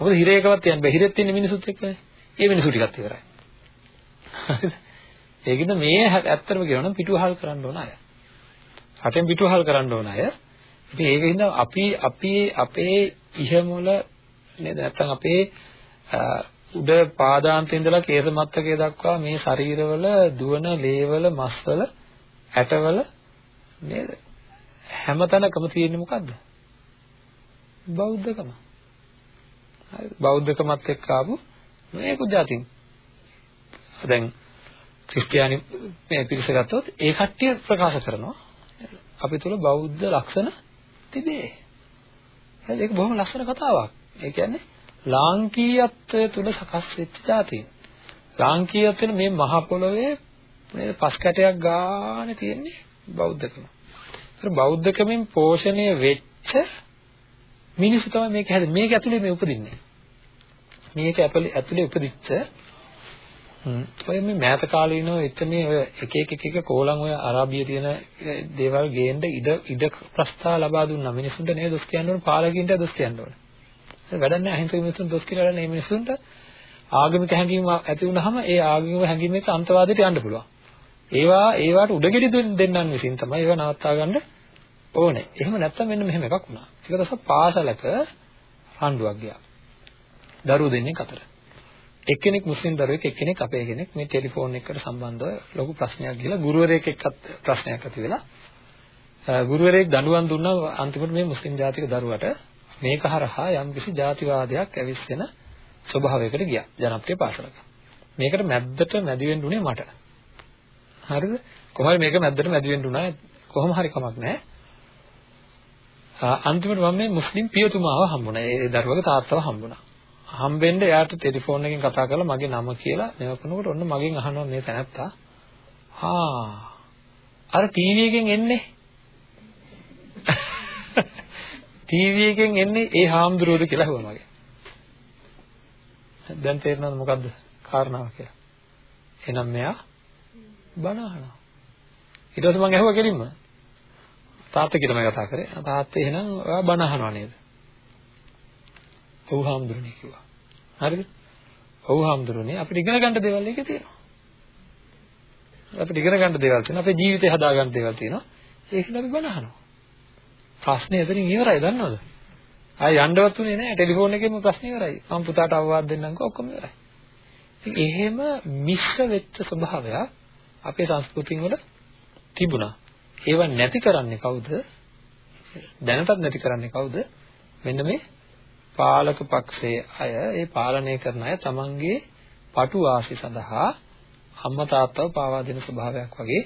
මොකද හිරේකවත් තියන්න බෑ. හිරෙත් ඉන්න මිනිසුත් එක්කනේ ඒ මිනිසු ටිකත් ඉවරයි. හරිද ඒකින්ද මේ ඇත්තටම කියනවා නම් පිටුහල් කරන්න ඕන අය. රටෙන් පිටුහල් කරන්න ඕන අය. ඉතින් ඒකින්ද අපි අපි අපේ ඉහමුල නේද? නැත්තම් අපේ උඩ පාදාන්තේ ඉඳලා කේස මත්තකයේ දක්වා මේ ශරීරවල දුවන ලේවල මස්වල ඇටවල නේද? හැමතැනකම තියෙන්නේ මොකද්ද? බෞද්ධකම හරි බෞද්ධකමත් එක්ක ආපු මේක જાතින් දැන් ක්‍රිස්තියානි මේ පිරිස ගත්තොත් ඒ කට්ටිය ප්‍රකාශ කරනවා අපි තුල බෞද්ධ ලක්ෂණ තිබේ. හරි ඒක බොහොම ලස්සන කතාවක්. ඒ කියන්නේ ලාංකීයත්වය තුල සකස් වෙච්ච જાතිය. ලාංකීයත්වෙන මේ මහ පොළොවේ නේද පස් කැටයක් ගානේ තියෙන්නේ බෞද්ධකම. ඒතර බෞද්ධකමෙන් පෝෂණය වෙච්ච මිනිස්සු තමයි මේක හැදෙන්නේ. මේක ඇතුලේ මේ උපදින්නේ. මේක ඇතුලේ උපදිච්ච. ඔය මේ මෑත කාලීනව මේ ඔය එක එක එක එක කෝලම් ඔය අරාබිය තියෙන දේවල් ගේන්න ඉඩ ඉඩ ප්‍රස්තාව ලබා දුන්නා මිනිසුන්ට නේද දොස් කියන්න ඕන පාලකින්ට දොස් කියන්න ඕන. වැඩක් නැහැ අහිංසක මිනිසුන් දොස් කියලා මේ මිනිසුන්ට ආගමික හැඟීම් ඇති වුනහම ඒ ආගමික හැඟීම් එක්ක අන්තවාදයට යන්න පුළුවන්. ඒවා ඒවට උඩගෙඩි දෙන්නන් විසින් තමයි ඒවා නවත්තා ගන්න ඕනේ. එහෙම නැත්නම් මෙන්න මෙහෙම එකක් වුණා. ඒක දවසක් පාසලක රණ්ඩුවක් ගියා. දරුවෝ දෙන්නෙක් අතර. එක්කෙනෙක් මුස්ලිම් දරුවෙක් එක්කෙනෙක් අපේ කෙනෙක් මේ ටෙලිෆෝන් එකකට සම්බන්ධව ලොකු ප්‍රශ්නයක් ගිහලා ගුරුවරයෙක් එක්කත් ප්‍රශ්නයක් ඇති වෙලා ගුරුවරයෙක් දඬුවම් දුන්නා අන්තිමට මේ මුස්ලිම් ජාතික දරුවට මේක හරහා යම්කිසි ජාතිවාදයක් ඇවිස්සෙන ස්වභාවයකට ගියා ජනප්‍රිය පාසලක. මේකට මැද්දට මැදි වෙන්න උනේ මට. හරිද? කොහොමද මේක මැද්දට මැදි වෙන්න උනා කොහොම හරි කමක් නැහැ. අන්තිමට මම මේ මුස්ලිම් පියතුමාව හම්බුණා. ඒ දරුවගේ තාත්තව හම්බුණා. හම්බෙන්න එයාට ටෙලිෆෝන් එකෙන් කතා කරලා මගේ නම කියලා මේව කරනකොට ඔන්න මගෙන් අහනවා මේ තැනත්තා. හා අර ටීවී එකෙන් එන්නේ. ටීවී එකෙන් එන්නේ ඒ හාමුදුරුවෝද කියලා අහුවා මගේ. දැන් තේරෙනවද මොකද්ද කාරණාව කියලා? එහෙනම් මෙයා බණ අහනවා. ඊට පස්සේ මම ඇහුවා කෙලින්ම තාත්තා කියලා මම කතා කරේ. තාත්තා එහෙනම් ඔයා බණ අහනවා නේද? ඔව් හාමුදුරනේ කිව්වා. හරිද? ඔව් හාමුදුරනේ අපිට ඉගෙන ගන්න දේවල් එකේ තියෙනවා. අපිට ඉගෙන ගන්න දේවල් තියෙනවා. අපේ ජීවිතේ හදා ගන්න දේවල් තියෙනවා. ඒකෙන් අපි බණ අහනවා. ප්‍රශ්නේ එතනින් ඉවරයි දන්නවද? ආය යන්නවත් උනේ නැහැ. ටෙලිෆෝන් එකේම ප්‍රශ්නේ ඉවරයි. මම පුතාට අවවාද දෙන්නම්කෝ ඔක්කොම ඉවරයි. ඉතින් එහෙම මිශ්‍ර වෙච්ච ස්වභාවයක් අපේ සංස්කෘතිය වල තිබුණා. ඒව නැති කරන්නේ කවුද? දැනටත් නැති කරන්නේ කවුද? මෙන්න මේ පාලක පක්ෂයේ අය ඒ පාලනය කරන අය තමන්ගේ පටු ආශි සඳහා අම්මා තාත්තව පාවා දෙන ස්වභාවයක් වගේ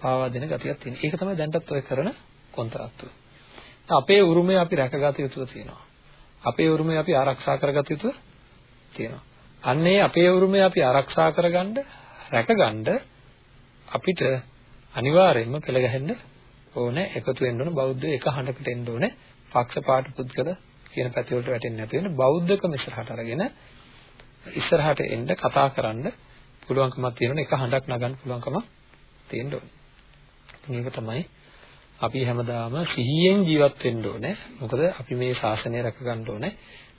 පාවා දෙන ගතියක් තියෙනවා. ඒක තමයි දැන්ටත් ඔය කරන කොන්ත්‍රාත්තුව. අපේ උරුමය අපි රැකගත යුතුව තියෙනවා. අපේ උරුමය අපි ආරක්ෂා කරගත යුතුව තියෙනවා. අන්නේ අපේ උරුමය අපි ආරක්ෂා කරගන්න රැකගන්න අපිට අනිවාර්යයෙන්ම පෙළ ගැහෙන්න ඕනේ එකතු වෙන්න ඕනේ බෞද්ධ එක හඬකට එන්න ඕනේ පක්ෂපාත පුද්ගල කියන පැති වලට වැටෙන්නේ නැති වෙන බෞද්ධකම ඉස්සරහට අරගෙන ඉස්සරහට එන්න කතා කරන්න පුළුවන්කමක් තියෙනවා එක හඬක් නගන්න පුළුවන්කමක් තියෙන්න ඕනේ. මේක තමයි අපි හැමදාම සිහියෙන් ජීවත් වෙන්න ඕනේ. මොකද අපි මේ ශාසනය රැක ගන්න ඕනේ.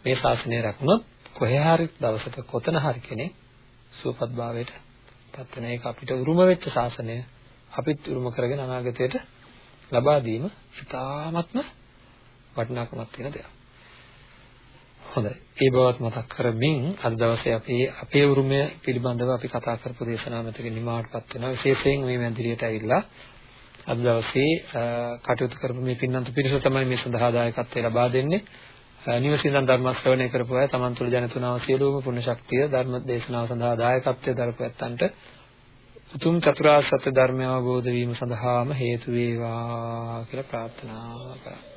මේ ශාසනය රැකුණොත් කොහේ හරි දවසක කොතන හරි කෙනෙක් සුවපත් භාවයට පත් වෙන එක අපිට උරුම වෙච්ච ශාසනය අපිත් උරුම කරගෙන අනාගතයට ලබා දීම ඉතාමත්ම වටිනාකමක් තියෙන දෙයක්. හොඳයි. ඒ බවත් මතක් කරමින් අද දවසේ අපි අපේ උරුමය පිළිබඳව අපි කතා කරපු දේශනාව මෙතකින් නිමාවටපත් වෙනවා. විශේෂයෙන් මේ මැදිරියට ඇවිල්ලා අද දවසේ කටයුතු කරපු මේ පින්නන්ත පිරිස තමයි මේ සඳහා දායකත්වය ලබා දෙන්නේ. නිවසින්දන් ධර්ම ශ්‍රවණය කරපු අය තමන් තුළ ජනිතුනව සියලුම පුණ්‍ය ශක්තිය ධර්ම දේශනාව සඳහා දායකත්වය දරපු ඇත්තන්ට උතුම් චතුරාර්ය සත්‍ය ධර්මය අවබෝධ වීම සඳහාම හේතු වේවා කියලා ප්‍රාර්ථනා කරා.